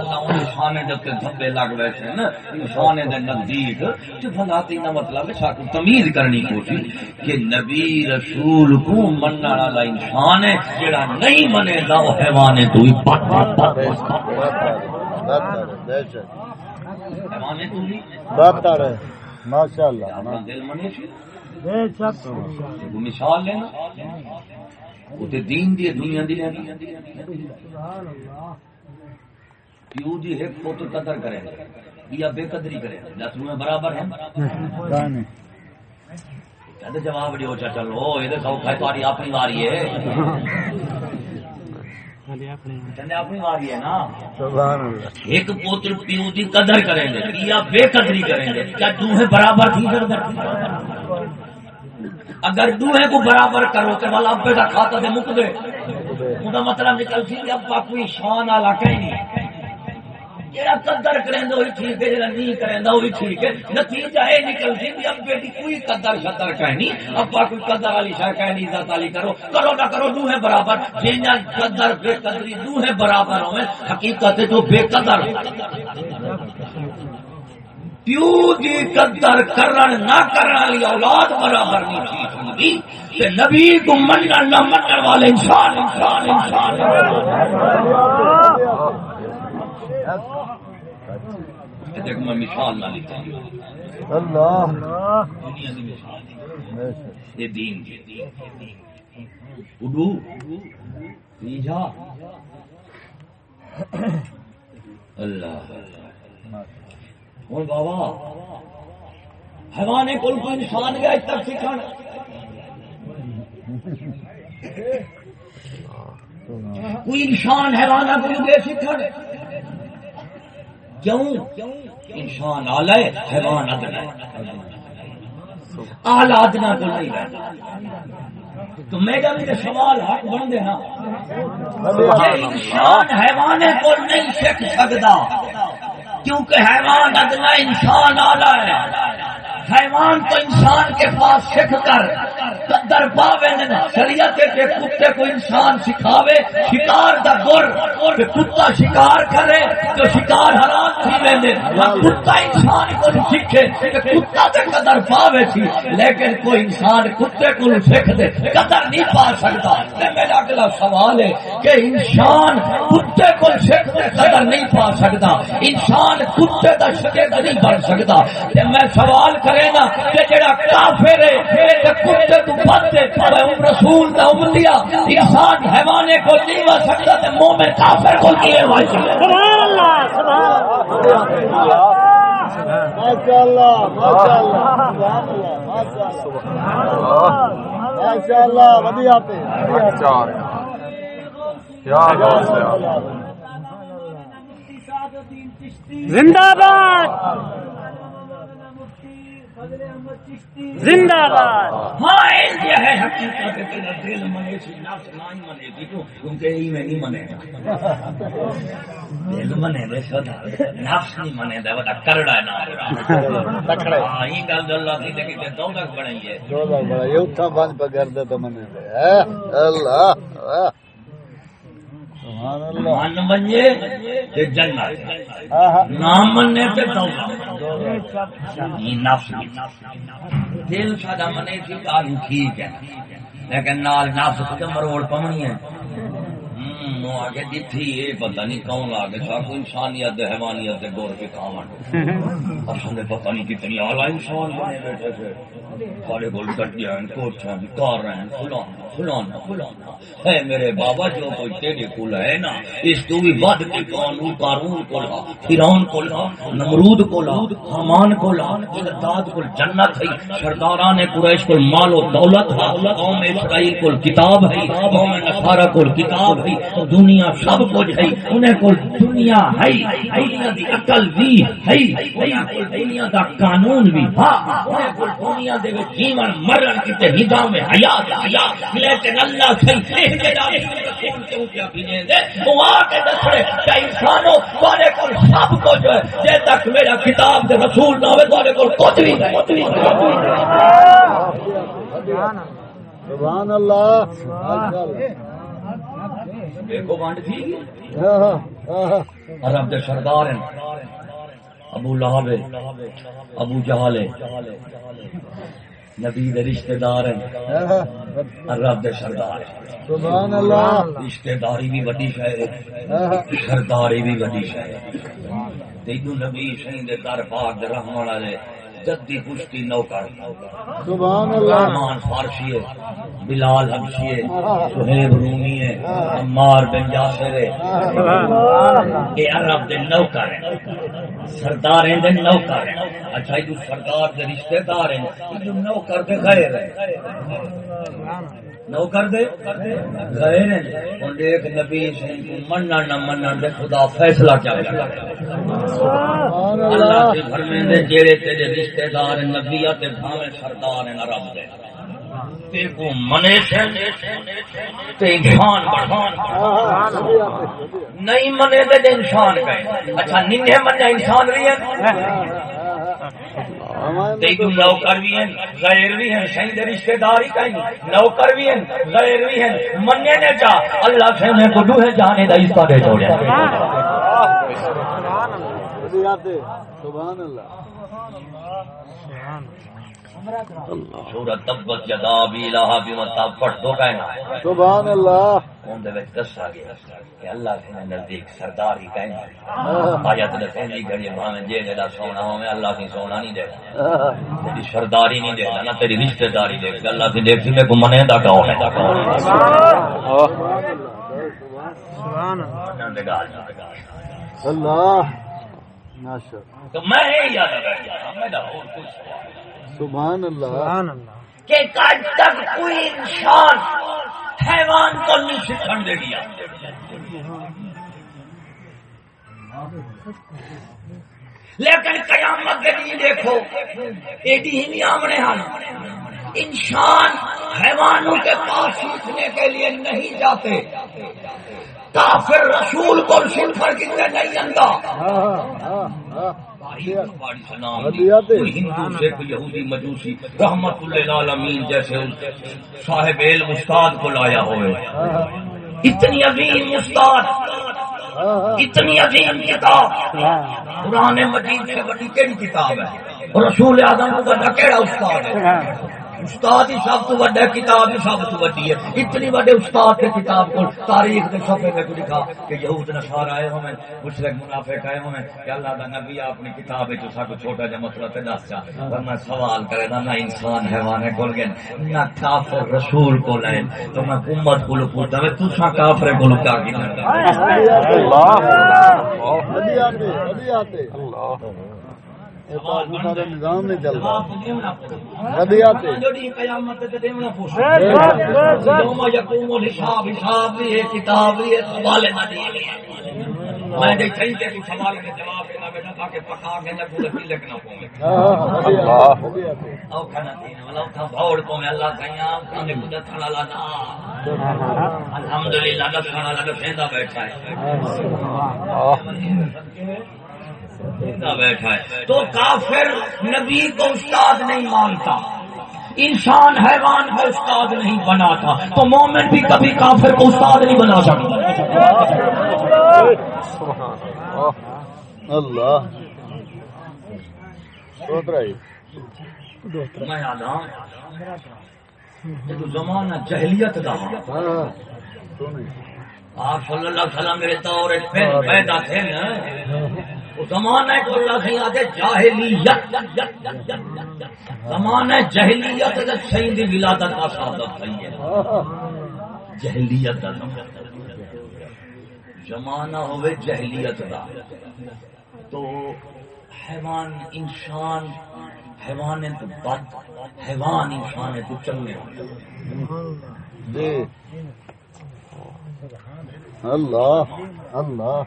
اللہ انسان دے تے دھبے لگ بیٹھے نا انسان دے نزدیک تے بھلا تے نہ مطلب ہے تمیز کرنی کوشش۔ کہ نبی رسول کو مننا والا انسان ہے جڑا نہیں منے گا وہ حیوان ہے تو ہی بے شک حیوان ہے تو ہی بہتر ہے ماشاء اللہ اپنا دل منے بے شک مثال لینا وہ تے دین دی دنیا دی لینا پیو دی ایک پوتر قدر کرے یا بے قدری کرے دس میں برابر ہے کہتے جواب دیو چا چلو یہ تو سوکھا ہے تاری اپنی واری ہے اپنی واری ہے نا سبحان اللہ ایک پوتر پیو دی قدر کریں گے یا بے قدری کریں گے کیا دوہے برابر تھی اگر دوہے کو برابر کرو تو والا ابے کا کھاتا دے مک دے مطلب نکل سی کوئی شان والا کہیں نہیں قدر وہی ٹھیک ہے نہیں وہی ٹھیک ہے۔ نتیجہ نکل سی کہ اب بیٹی کوئی قدر شدر ابا کوئی قدر والی کرو۔ کرو نہ کرو برابر۔ قدر، بے قدری برابر حقیقت جو بے قدر۔ پیو دی قدر کرن نہ کرن والی اولاد برابر نہیں تھی ہوندی۔ تے نبی کو منن نہ منن والے انسان انسان انسان یہ دیکھ میں مثال نہ لکھا اللہ۔ دنیا دی مثال بے شک۔ یہ دین دی اڈو۔ نیجا اللہ۔ ہوں بابا۔ حیوانے کول کوئی انسان گیا اج تک کوئی انسان حیوانہ کو دے کیوں انسان آلہ ہے حیوان ادنا آل ادنا کو نہیں رہتا تو میرا بھی سوال حق بن انسان حیوان کو نہیں سیکھ سکتا۔ کیونکہ حیوان ادنا انسان آلہ ہے۔ حیوان تو انسان کے پاس سکھ کر در پاوے شریعت کے کتے کو انسان سکھاوے، شکار دا گر کہ کتا شکار کرے تو شکار حرام تھی ویندے کتا انسان کو سکھے کہ کتا تے قدر پاوے تھی، لیکن کوئی انسان کتے کو سکھ دے، قدر نہیں پا سکتا۔ میرا اگلا سوال ہے کہ انسان کتے کو سکھ دے، قدر نہیں پا سکتا۔ انسان کتے دا شکے نہیں بن سکتا۔ میں سوال کرے کرے نا کہ جڑا کافر ہے تے کتے تو بندے رسول دا امتیا انسان حیوانے کو نہیں وا سکتا تے مومن کافر کو کیے وا سکتا سبحان اللہ سبحان اللہ سبحان اللہ ودیا پہ کیا زندہ باد زندہ باد یہ ہے حقیقت تیرا دل منے سے نفس نہیں منے گی تو کیونکہ یہ میں نہیں منے گا دل منے دے سدا نفس نہیں منے دے وڈا کرڑا ہے نا تکڑا ہاں یہ گل اللہ کی تے کہ دو لگ بنائی ہے دو لگ بڑا یہ اٹھا بند پکڑ دے تو منے دے۔ اللہ۔ من منجے تے جنت۔ نام منے تے توبہ۔ یہ نفس۔ دل ساڈا منے سی گل ٹھیک ہے۔ لیکن نال نفس تے مروڑ پونی ہے۔ نو آگے دتھی یہ پتہ نہیں کون آگے سا کو انسانیت دے حیوانیت دے دور کے کامن اصل میں پتہ نہیں کتنی اعلی انسان بنے بیٹھے تھے۔ سارے گول کٹیا ہیں کوٹھا ہیں کار رہے ہیں۔ فلانا فلانا فلانا اے میرے بابا، جو کوئی تیرے کول ہے نا، اس تو بھی ود کے قانون قانون کو لا فرعون کو لا نمرود کو لا حمان کو لا اقتداد کو جنت ہے، سرداران قریش کو مال و دولت ہے، قوم اسرائیل کو کتاب ہے، قوم نصارہ کو کتاب ہے، دنیا سب کچھ ہے، انہیں کو دنیا ہے، دنیا دی عقل بھی ہے دنیا دا قانون بھی ہاں انہیں کو دنیا دے وچ جیون، مرن کتے ہدا میں حیات حیات لیکن اللہ سے احتجاج کیوں کیا پینے دے وہ آ کے دسڑے کہ انسانوں تھوڑے کو سب کچھ ہے جے تک میرا کتاب دے رسول نہ ہوے تھوڑے کو کچھ بھی نہیں سبحان اللہ۔ ماشاءاللہ دیکھو بانڈ تھی عرب دے سردار ہیں۔ ابو لہب ابو جہل نبی دے رشتہ دار ہیں دے سردار۔ سبحان اللہ رشتہ داری بھی وڈی شے سرداری بھی وڈی شے تینو نبی سہیں دے در پاک دے رحمت والے جدی پشتی نوکر سبحان اللہ۔ رحمان فارسی ہے بلال حبشی ہے سہیب رومی ہے عمار بن یاسر ہے۔ یہ عرب دے نوکر ہیں سردار ہیں دے نوکر ہیں۔ اچھا یہ سردار دے رشتہ دار ہیں یہ نوکر دے غیر ہیں۔ نوکر دے۔ گئے نے۔ ہن ایک نبی جی، مننا نہ مننا دے، خدا فیصلہ کیا سبحان اللہ اللہ کے گھر میں دے جیڑے تیرے رشتہ دار ہیں نبیات بھاویں سردار ہیں رب دے۔ تے کو منے سے تے انسان نہیں منے دے تے انسان گئے۔ اچھا ننھے منے انسان بھی ہیں۔ تے تو نوکر بھی ہیں، غیر بھی ہیں، صحیح دے رشتہ دار ہی کہیں۔ نوکر بھی ہیں، غیر بھی ہیں۔ مننے نے چا اللہ سے میں کو دوہے جانے دا اس دے چھوڑیا سبحان اللہ۔ سورت تبت یدا بھی الہ بھی متا پڑھ دو کہنا سبحان اللہ۔ ان دے وچ دسا گیا کہ اللہ کے نزدیک سردار ہی کہنا آیت نے پہلی گھڑی بھاویں جے جڑا سونا ہوے اللہ کی سونا نہیں دے تیری سرداری نہیں دے نہ تیری رشتہ داری دے اللہ کی دیکھ میں کو منے دا کون ہے؟ دا کون اللہ۔ ماشاء تو میں یہ یاد رکھ گیا میرا اور کچھ سوال سبحان اللہ۔ کہ آج تک کوئی انسان حیوان کو نہیں سکھن دے دیا۔ لیکن قیامت کے دن دیکھو ایڈی ہی آمنے ہن انسان حیوانوں کے پاس سیکھنے کے لیے نہیں جاتے۔ کافر رسول کو سن کر کتنے نہیں جانتا ہندو سے کوئی یہودی مجوسی رحمت اللہ عالمین جیسے صاحب علم استاد کو لایا ہوئے اتنی عظیم استاد اتنی عظیم کتاب قرآن مجید سے بڑی کیڑی کتاب ہے رسول اعظم کو بڑا کیڑا استاد ہے استاد ہی سب تو بڑا کتاب ہی سب تو بڑی ہے اتنی بڑے استاد کے کتاب کو تاریخ کے صفحے میں کو لکھا کہ یہود نصارا آئے ہوئے مشرق منافق آئے ہوئے کہ اللہ دا نبی اپنی کتاب جو سب چھوٹا جا مسئلہ تے دس چا ورنہ سوال کرے نا نہ انسان حیوان کول گئے نہ کافر رسول کو لائے تو میں امت کو پوچھتا میں تسا کافر کو کیا کی نظام نہیں چلتا حساب حساب بھی ہے کتاب بھی ہے سوال نہ دیے گئے میں نے کہیں کہ کوئی سوال کے جواب دینا بیٹا تاکہ پکا کے نہ کوئی کی لکھنا پوے او کھانا دینا والا تھا بھوڑ کو میں اللہ کھانا لگا سیندا بیٹھا ہے۔ سیندا بیٹھا ہے۔ تو کافر نبی کو استاد نہیں مانتا۔ انسان حیوان کو استاد نہیں بناتا۔ تو مومن بھی کبھی کافر کو استاد نہیں بنا سکتا۔ اللہ۔ زمانہ جہلیت دا۔ آپ صلی اللہ علیہ وسلم میرے دور پھر پیدا تھے نا۔ زمانہ کو اللہ سے جاہلیت، زمانہ جہلیت دا صحیح دی ولادت کا ثابت صحیح ہے جہلیت دا زمانہ ہوئے جہلیت دا۔ تو حیوان انسان، حیوان تو بد، حیوان انسان تو چنگے جی۔ اللہ اللہ.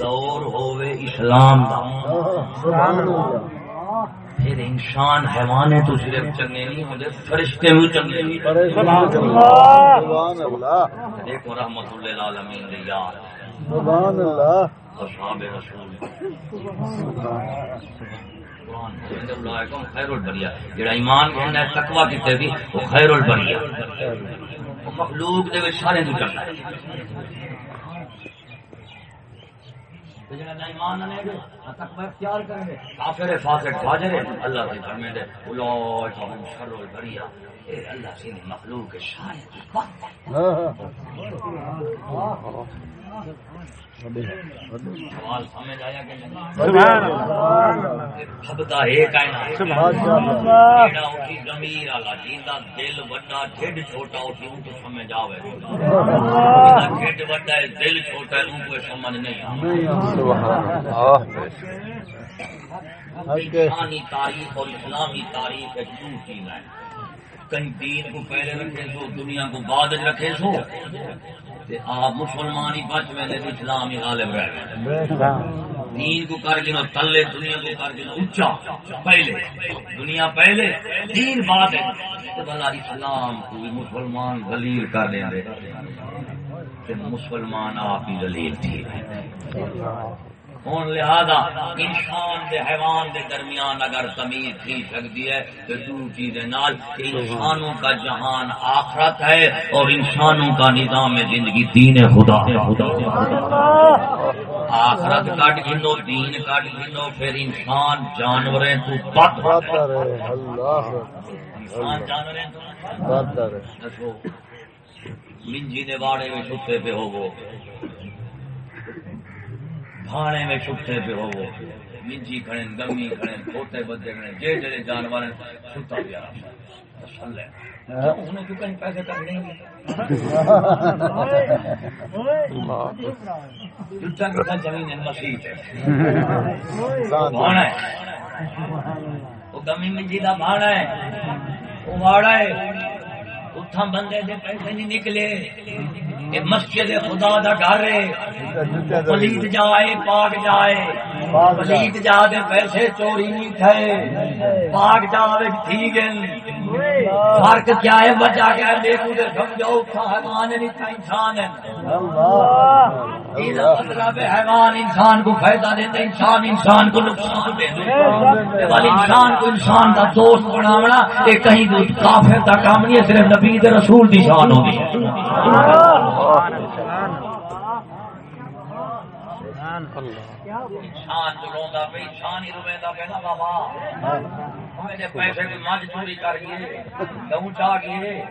دور اسلام دا۔ سبحان اللہ پھر انسان حیوان تو صرف چنگے نہیں فرشتے بھی چنگے نہیں سبحان اللہ. دیکھو رحمت اللہ العالمین دے یار سبحان اللہ. اصحاب رسول۔ خیر البریہ۔ جڑا ایمان ہے تقوی کیتے بھی وہ خیر البریہ۔ وہ مخلوق دے سارے ہے۔ تے جڑا نہ ایمان نہ لے گا تقوی اختیار کریں گے۔ کافر فاسق فاجر ہے۔ اللہ سے فرمائے دے۔ اولئکم شر البریہ اے اللہ سے مخلوق کے شان سوال سمجھ آیا کہ نہیں؟ سبتا ہے کائنات۔ جیڑا اٹھی ضمیر والا جیندا دل وڈا ڈھڈ چھوٹا اٹھی اون تو سمجھ آوے۔ جیندا ڈھڈ وڈا ہے دل چھوٹا ہے اون کو سمجھ نہیں آوے۔ اسلامی تاریخ اور اسلامی تاریخ ایک دو چیز ہے کہیں دین کو پہلے رکھے سو دنیا کو بعد رکھے سو۔ تے آپ مسلمان ہی بچ میں اسلام ہی غالب رہ گئے۔ دین کو کر گنو تلے دنیا کو کر گنو اچا پہلے، دنیا پہلے، دین بعد ہے۔ تو بلا اسلام کو بھی مسلمان دلیل کر دیں دے۔ مسلمان آپ ہی دلیل تھی۔ ہوں لہذا انسان دے حیوان دے درمیان اگر تمیز تھی سکتی ہے تو دو چیزیں نال انسانوں کا جہان آخرت ہے اور انسانوں کا نظام زندگی دین خدا آخرت کٹ گنو دین کٹ گنو پھر انسان جانوریں تو بد بہتر ہے انسان جانوریں تو ہے۔ باڑے میں چھتے پہ ہو وہ بھاڑے میں چھتے پہ ہو وہ منجی کھڑے گمی کھڑے کھوتے بدے کھڑے جے جڑے جانور چھتا پیا انہیں کیوں کہیں پیسے تک نہیں جتا کی زمین مسیح ہے۔ بھاڑا ہے۔ وہ گمی منجی کا بھاڑا ہے۔ وہ بھاڑا ہے۔ اتھا بندے دے پیسے نہیں نکلے۔ کہ مسجد خدا دا گھر ہے۔ پلیت جائے، پاک جائے۔ پلیت جا دے پیسے چوری نہیں تھے۔ پاک جاوے ٹھیک ہے۔ فرق کیا ہے؟ بچا کے دیکھو تو سمجھو حیوان انسان ہے۔ مطلب حیوان انسان کو فائدہ دیتا انسان انسان کو نقصان والی انسان کو انسان کا دوست بناونا یہ کہیں کافر کا کام نہیں ہے صرف نبی دے رسول شان ہوتی ہے۔ انسان پہ انسان ہی پہ نا بابا۔ میرے پیسے کی مجھ چوری کر گئے گہوں چاہ گئے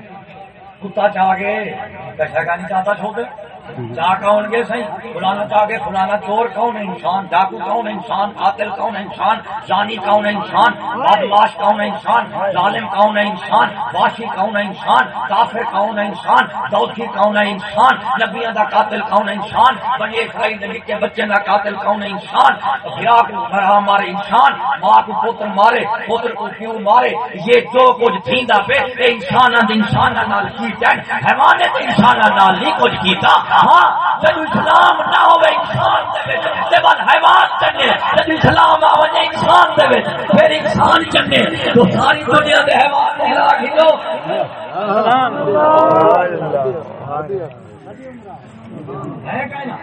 کتا چاہ گئے پیسہ کا نہیں چاہتا چھوٹے۔ چاہ کون گے صحیح فلانا چاہ گئے فلانا چور کون ہے انسان ڈاکو کون ہے انسان قاتل کون ہے انسان جانی کون ہے انسان بدماش کون ہے انسان ظالم کون ہے انسان واشی کون ہے انسان کافر کون ہے انسان دوتھی کون ہے انسان نبیاں دا قاتل کون ہے انسان بنی اسرائیل نبی کے بچے دا قاتل کون ہے انسان بھیا کو مارے انسان ماں کو پوتر مارے پوتر کو کیوں مارے یہ جو کچھ تھیندا پہ اے انسان انسان نال کیتا ہے حیوانات انسان نال نہیں کچھ کیتا ہاں جب اسلام نہ ہوے انسان دے وچ تے بعد حیوان چنے جب اسلام آ وجے انسان دے وچ، پھر انسان چنے تو ساری دنیا دے حیوان نے ہلا کھلو ہے کہنا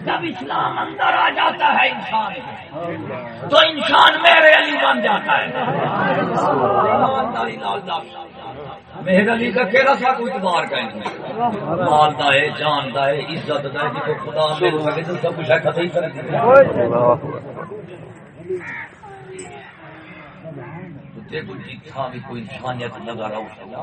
جب اسلام اندر آ جاتا ہے انسان تو انسان میرے علی بن جاتا ہے۔ میرے علی کا کہڑا سا کوئی اعتبار کا نہیں مال دا ہے جان دا ہے عزت دا ہے جی خدا مل سکے تو سب کچھ ہے قطعی کر دیکھو جتنا بھی کوئی انسانیت نظر آؤ سکتا۔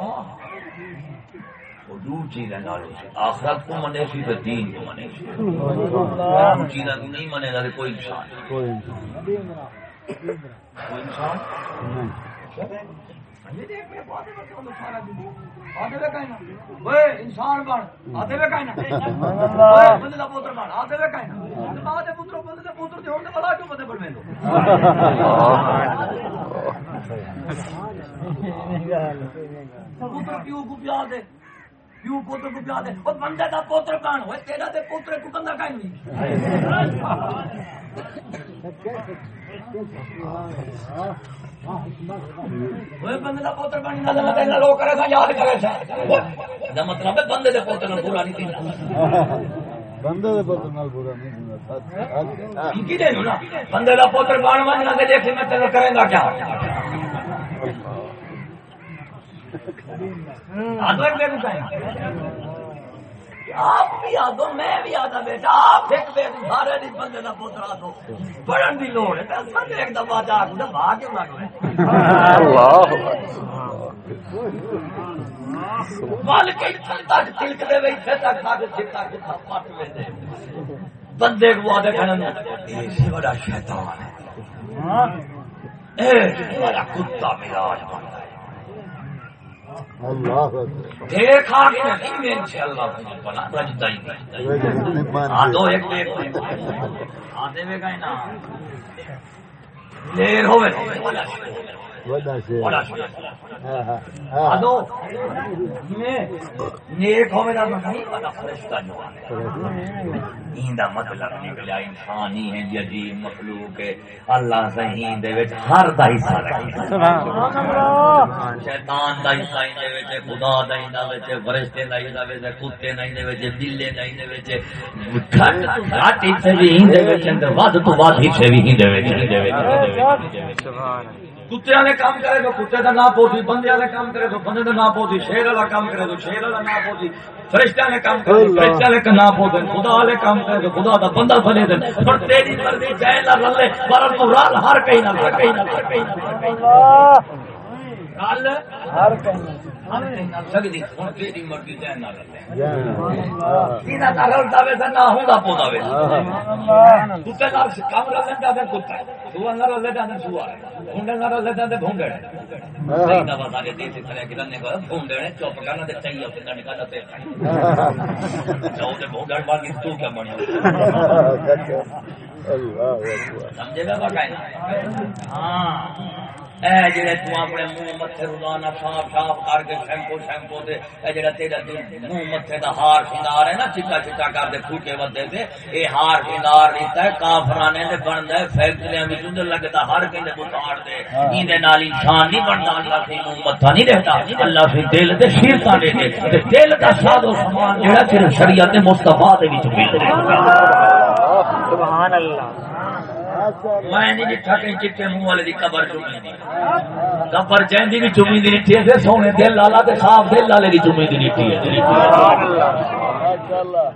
وہ دور چیزیں ڈالو سی آخرت کو منے سی تو دین کو منے سی۔ دور چیزیں کو نہیں منے گا کوئی انسان۔ کوئی انسان۔ انسان؟ بن آتے وے کہیں بندے کا پوتر بن آتے وے کہیں ماں دے پتر بندے دے پوتر دے ہونے والا کیوں بندے بن میں پوتر کیوں کو پیار دے کیوں پوتر کو پیار دے اور بندے دا پوتر کان ہوئے تیرا دے پوتر کو بندہ کہیں نہیں وہ بندے پوتر بنی لوگ کرے یاد کرے مطلب بندے دے پوتر پورا نہیں تھیندا بندے دے پتر نال برا نہیں ہونا کی دے نا بندے دا پوتر بن من نہ دیکھ میں تینوں کرے گا کیا ایک بے کہیں آپ بھی آدھو میں بھی آدھا بیٹا آپ ایک بے سارے بندے دا پوتر آدھو پڑھن دی لوڑ ہے تے ایک دفعہ جا کے دبا کے لگ گئے مال کے تک تلک دے وے تے تک تک چھتا کے پٹ لے دے۔ بندے کو بڑا شیطان ہے۔ اے بڑا کتا نہیں میں انشاءاللہ بنا ایک آدھے میں کہیں نا دیر ہوئے وڈا شیر نیک نہیں فرشتہ جو مطلب نکلیا انسان ہی ہے جی عجیب مخلوق ہے اللہ صحیح دے وچ ہر دا حصہ رکھے شیطان دا حصہ ہی دے وچ خدا دا ہی دا وچ فرشتے دا ہی دا وچ کتے دا ہی دے وچ بلے دا ہی دے وچ گھٹ تو گھٹ حصے بھی ہی دے وچ تے ود تو ود حصے بھی ہی دے وچ ہی دے کتے والے کام کرے تو کتے کا نام پوسی بندے والے کام کرے تو بندے کا نام پوسی شیر والا کام کرے تو شیر والا نام پوسی فرشتے والے کام کرے نام پوسی خدا والے کام کرے تو خدا دا بندہ پر تیری مرضی نہ رلے پر تو رال ہر کہیں نہ ہر کہیں نہ ہر کہیں نہ ہر کہیں نہ رال ہر کہیں ہر کہیں نہ سکتی ہن تیری مرضی جائے نہ رلے جان نہ رلتا وے نہ ہوندا پوندا وے کتے نال کام رلے تے کتا تو نہ رلے تے سوا بھونڈے نہ رلے تے بھونڈے نہیں نہ بتا کے دیتے کھڑے کہ نے کو بھونڈے نے چپ کرنا تے چاہیے اپنے کنے کا تے جاؤ تے بھونڈے بار تو کیا بنیا سمجھے گا بقایا ہاں۔ اے جڑے تو اپنے منہ متھے روزانہ صاف صاف کر کے شیمپو شیمپو دے اے جڑا تیرا منہ متھے دا ہار سنگار ہے نا چٹا چٹا کر دے پھوٹے ودے تے اے ہار ہے کافرانے دے بندا ہے فیکٹریاں وچ اندر لگدا ہر کیندے بتاڑ دے۔ ایندے نال انسان نہیں بندا اللہ منہ متھا نہیں رہتا۔ اللہ دل تے شیرتا دے دے۔ تے دل دا سامان جڑا صرف شریعت مصطفی دے وچ ملدا سبحان اللہ۔ میں نہیں ڈٹھا کہ چٹے منہ والے دی قبر چومی دی۔ قبر چہندی بھی چومی دی ڈٹھی ہے سونے دل لالا تے صاف دل لالے دی چومی دی ڈٹھی ہے ماشاء اللہ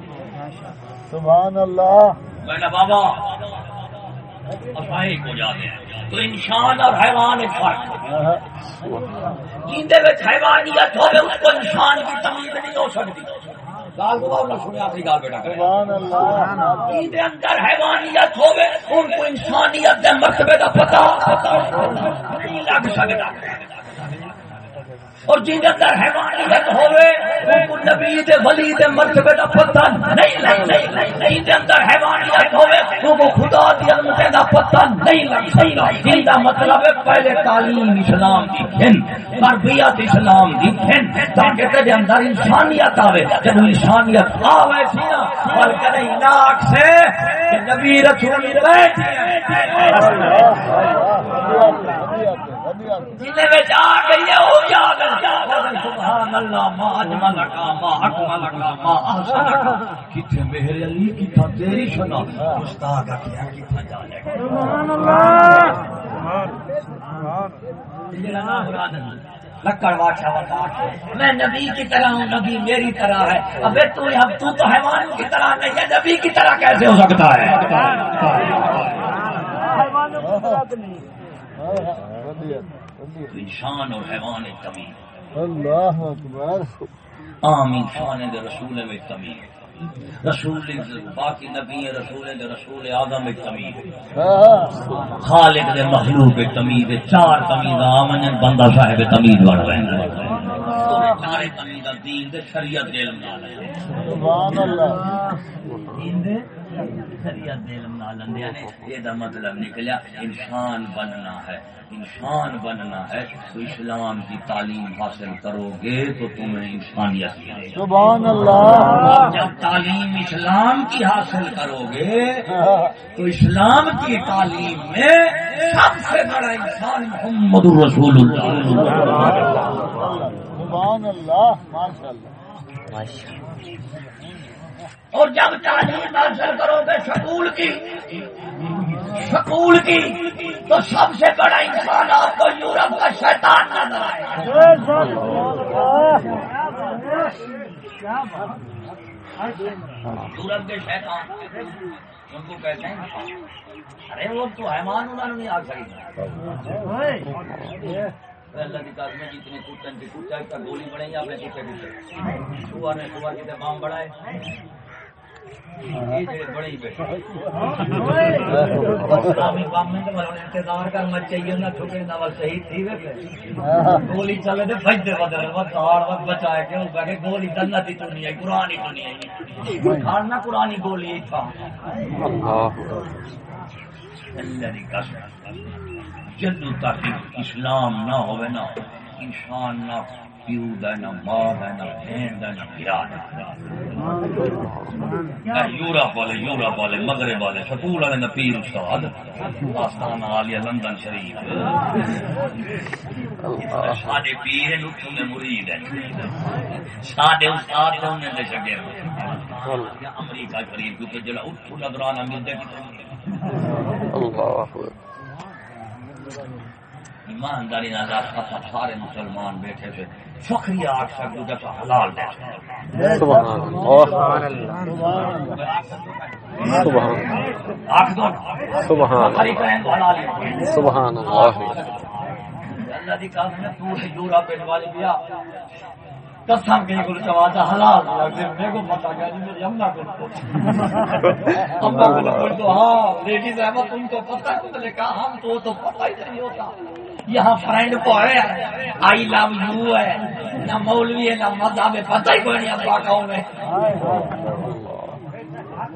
سبحان اللہ میں نے بابا افائی کو جاتے ہیں تو انسان اور حیوان ایک فرق۔ ہے جیندے وچ حیوانیت ہوے اس کو انسان کی تمیز نہیں ہو سکتی۔ گال کو نہ سنیا اپنی گال بیٹا کرے جیندے اندر حیوانیت ہوے ان کو انسانیت دے مرتبے دا پتہ۔ نہیں لگ سکتا۔ اور جن اندر حیوانیت ہوے ان کو نبی دے ولی دے مرتبے دا پتہ نہیں لگ سکتا جن دے اندر حیوانیت ہوے ان کو خدا دی عظمت دا پتہ نہیں لگ سکتا جن دا مطلب ہے پہلے تعلیم اسلام دی کھن تربیت اسلام دی کھن تاکہ تیرے اندر انسانیت آوے جب انسانیت آوے سی نا بلکہ نہیں ناک سے کہ نبی رسول بیٹھے میں میرے علی تیری سنا کیا لکڑ واٹا وٹا میں نبی کی طرح ہوں نبی میری طرح ہے ابے تو اب تو تو حیوان کی طرح نہیں ہے نبی کی طرح کیسے ہو سکتا ہے انسان اور حیوان ایک اللہ اکبر۔ عام انسان دے رسول میں ہے۔ رسول باقی نبی رسول دے رسول آدم کمی ہے۔ خالق دے مخلوق کمی ہے۔ چار دا آمن بندہ صاحب تمیز بڑھ رہے چارے کمی دا دین دے شریعت دے علم نال سبحان اللہ۔ شریعت دے علم نال لندے نے یہ دا مطلب نکلیا انسان بننا ہے انسان بننا ہے تو اسلام کی تعلیم حاصل کرو گے تو تمہیں انسانیت سبحان اللہ۔ جب تعلیم اسلام کی حاصل کرو گے تو اسلام کی تعلیم میں سب سے بڑا انسان محمد رسول اللہ۔ سبحان اللہ۔ ماشاء اللہ۔ اور جب تعلیم حاصل کرو گے سکول کی سکول کی، تو سب سے بڑا انسان آپ کو یورپ کا شیطان نظر آئے یورپ کے شیطان۔ ان کو کہتے ہیں ارے وہ تو حیوان انہوں نے نہیں آ سکتا اللہ کی قسم جتنے کتن کے کتا اس کا گولی اپنے کتے کتے سوار نے سوار کے بام بڑھائے۔ انتظار چاہیے نہ نہ بس صحیح تھی گولی چلے بدل وقت ہار وقت بچائے کے اوپر گولی جنت ہی ہے قرآن ہی ہے کھانا قرآن گولی تھا اللہ جدو تک اسلام نہ ہوئے انسان نہ پیو دا نہ ماں دا نہ بہن دا نہ بھیا دا یورپ والے یورپ والے مغرب والے سکول والے نہ پیر استاد آستانہ عالیہ لندن شریف. ساڈے پیر اتوں میں مرید ہیں. ساڈے استاد ہیں. انہیں دے شگرد امریکہ شریف کیونکہ جڑا اتوں نظرانہ ملتے کتوں ایمانداری نظر سارے مسلمان بیٹھے تھے۔ فخری آٹھ حلال دے فخری کریں تو حلال ہی سبحان اللہ۔ دی تو جورا بیا قسم کے گل چواتا حلال لگ دے، میرے کو پتہ گیا جی میری امنا کو۔ امنا کو بول ہاں، تو ہاں لیڈیز احمد تم کو پتہ ہے نے کہا ہم تو تو پتہ ہی نہیں ہوتا۔ یہاں فرینڈ کو ہے آئی لو یو ہے، نہ مولوی ہے، نہ مذہب ہے، پتہ ہی کوئی نہیں، ابا کون ہے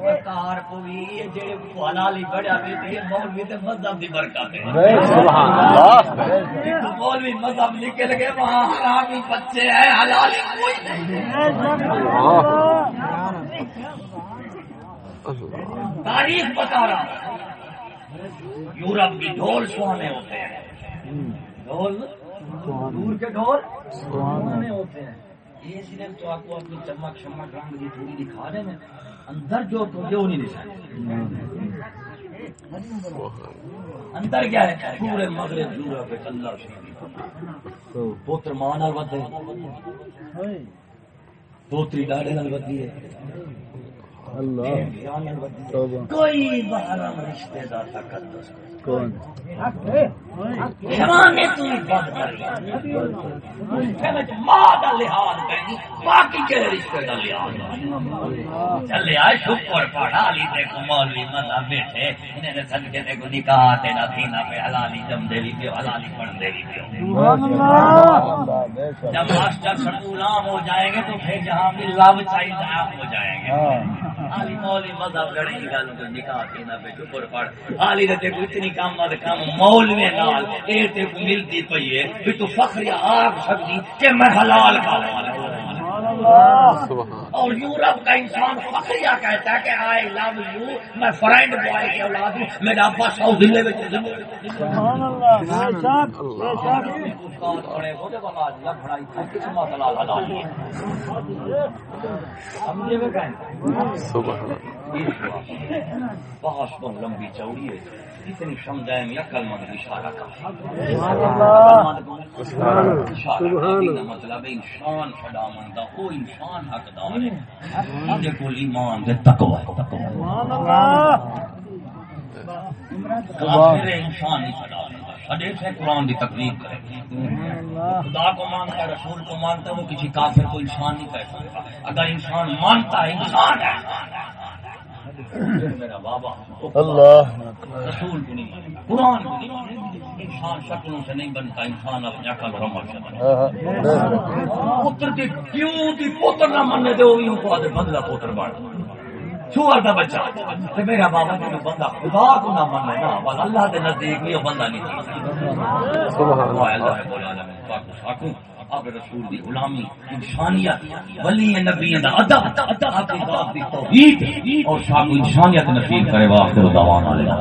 مار پوی جڑے حلالی بڑا بیٹے مولوی تے مذہب دی برکت ہے بے سبحان اللہ بے مولوی مذہب نکل گئے وہاں حرامی بچے ہیں حلالی کوئی نہیں تاریخ بتا رہا یورپ کی ڈھول سہانے ہوتے ہیں ڈھول دور کے ڈھول سہانے ہوتے ہیں یہ صرف تو آپ کو اپنی چمک شمک رنگ کی تھوڑی دکھا رہے ہیں۔ اندر جو تو جو نہیں دکھا اندر کیا ہے؟ پورے مغرب اللہ سے پوتر ماں نال ودے پوتری ڈاڑے نال ودی ہے۔ اللہ۔ کوئی باہر رشتے دار تقدس کون؟ زمانے تو ہی بند کر ماں کا لحاظ کرنی باقی کے رشتے کا لحاظ چلے آئے شکر پڑھا علی دیکھو مولوی مزہ بیٹھے۔ انہیں نے صدقے دیکھو نکاح تینا تھینا پہ حلالی جم دے لی پیو حلالی پڑھ دے لی پیو۔ اللہ بے شک جب ماسٹر سکول عام ہو جائیں گے تو پھر جہاں بھی لو چائلڈ عام ہو جائیں گے۔ ہاں۔ علی مولوی مذہب لڑی گل تو نکاح تینا پہ شکر پڑھ۔ علی دے کو اتنی کام مد کام مولوی نال اے تے کو ملتی پئی ہے بھی تو فخر آگ سکتی کہ میں حلال کھاؤں اور یورپ کا انسان فخریہ کہتا ہے کہ آئی لو یو میں فرینڈ بوائے کی اولاد ہوں میرا ابا سو ضلع میں بہت بہت لمبی چوڑی ہے۔ اتنی سمجھائے میں عقل مند اشارہ کا مطلب انسان چھڑا مندا وہ انسان حقدار ہے۔ دے کو ایمان دے تقوی سبحان اللہ۔ کافر انسان نہیں چھڑا سے قرآن دی تقریر کرے۔ خدا کو مانتا ہے رسول کو مانتا ہے وہ کسی کافر کو انسان نہیں کہہ سکتا۔ اگر انسان مانتا ہے انسان ہے۔ میرا بابا اللہ۔ رسول کو نہیں مانتا۔ قرآن کو نہیں مانتا۔ انسان شکلوں سے نہیں بنتا۔ انسان اپنے عقل اور عمل سے بنتا پتر کی کیوں دی پوتر نہ مننے دے وہ یوں کو آدھے بندلا پوتر بڑھ سور کا بچہ؟ تے میرا بابا جی جو بندہ خدا کو نہ مننے نا، بس اللہ دے نزدیک بھی بندہ نہیں سبحان اللہ۔ رب العالمین، پاک رسول دی غلامی، انسانیت، ولی دا ادب ادب دی توحید اور انسانیت نصیب کرے واخر دعوانا علیہ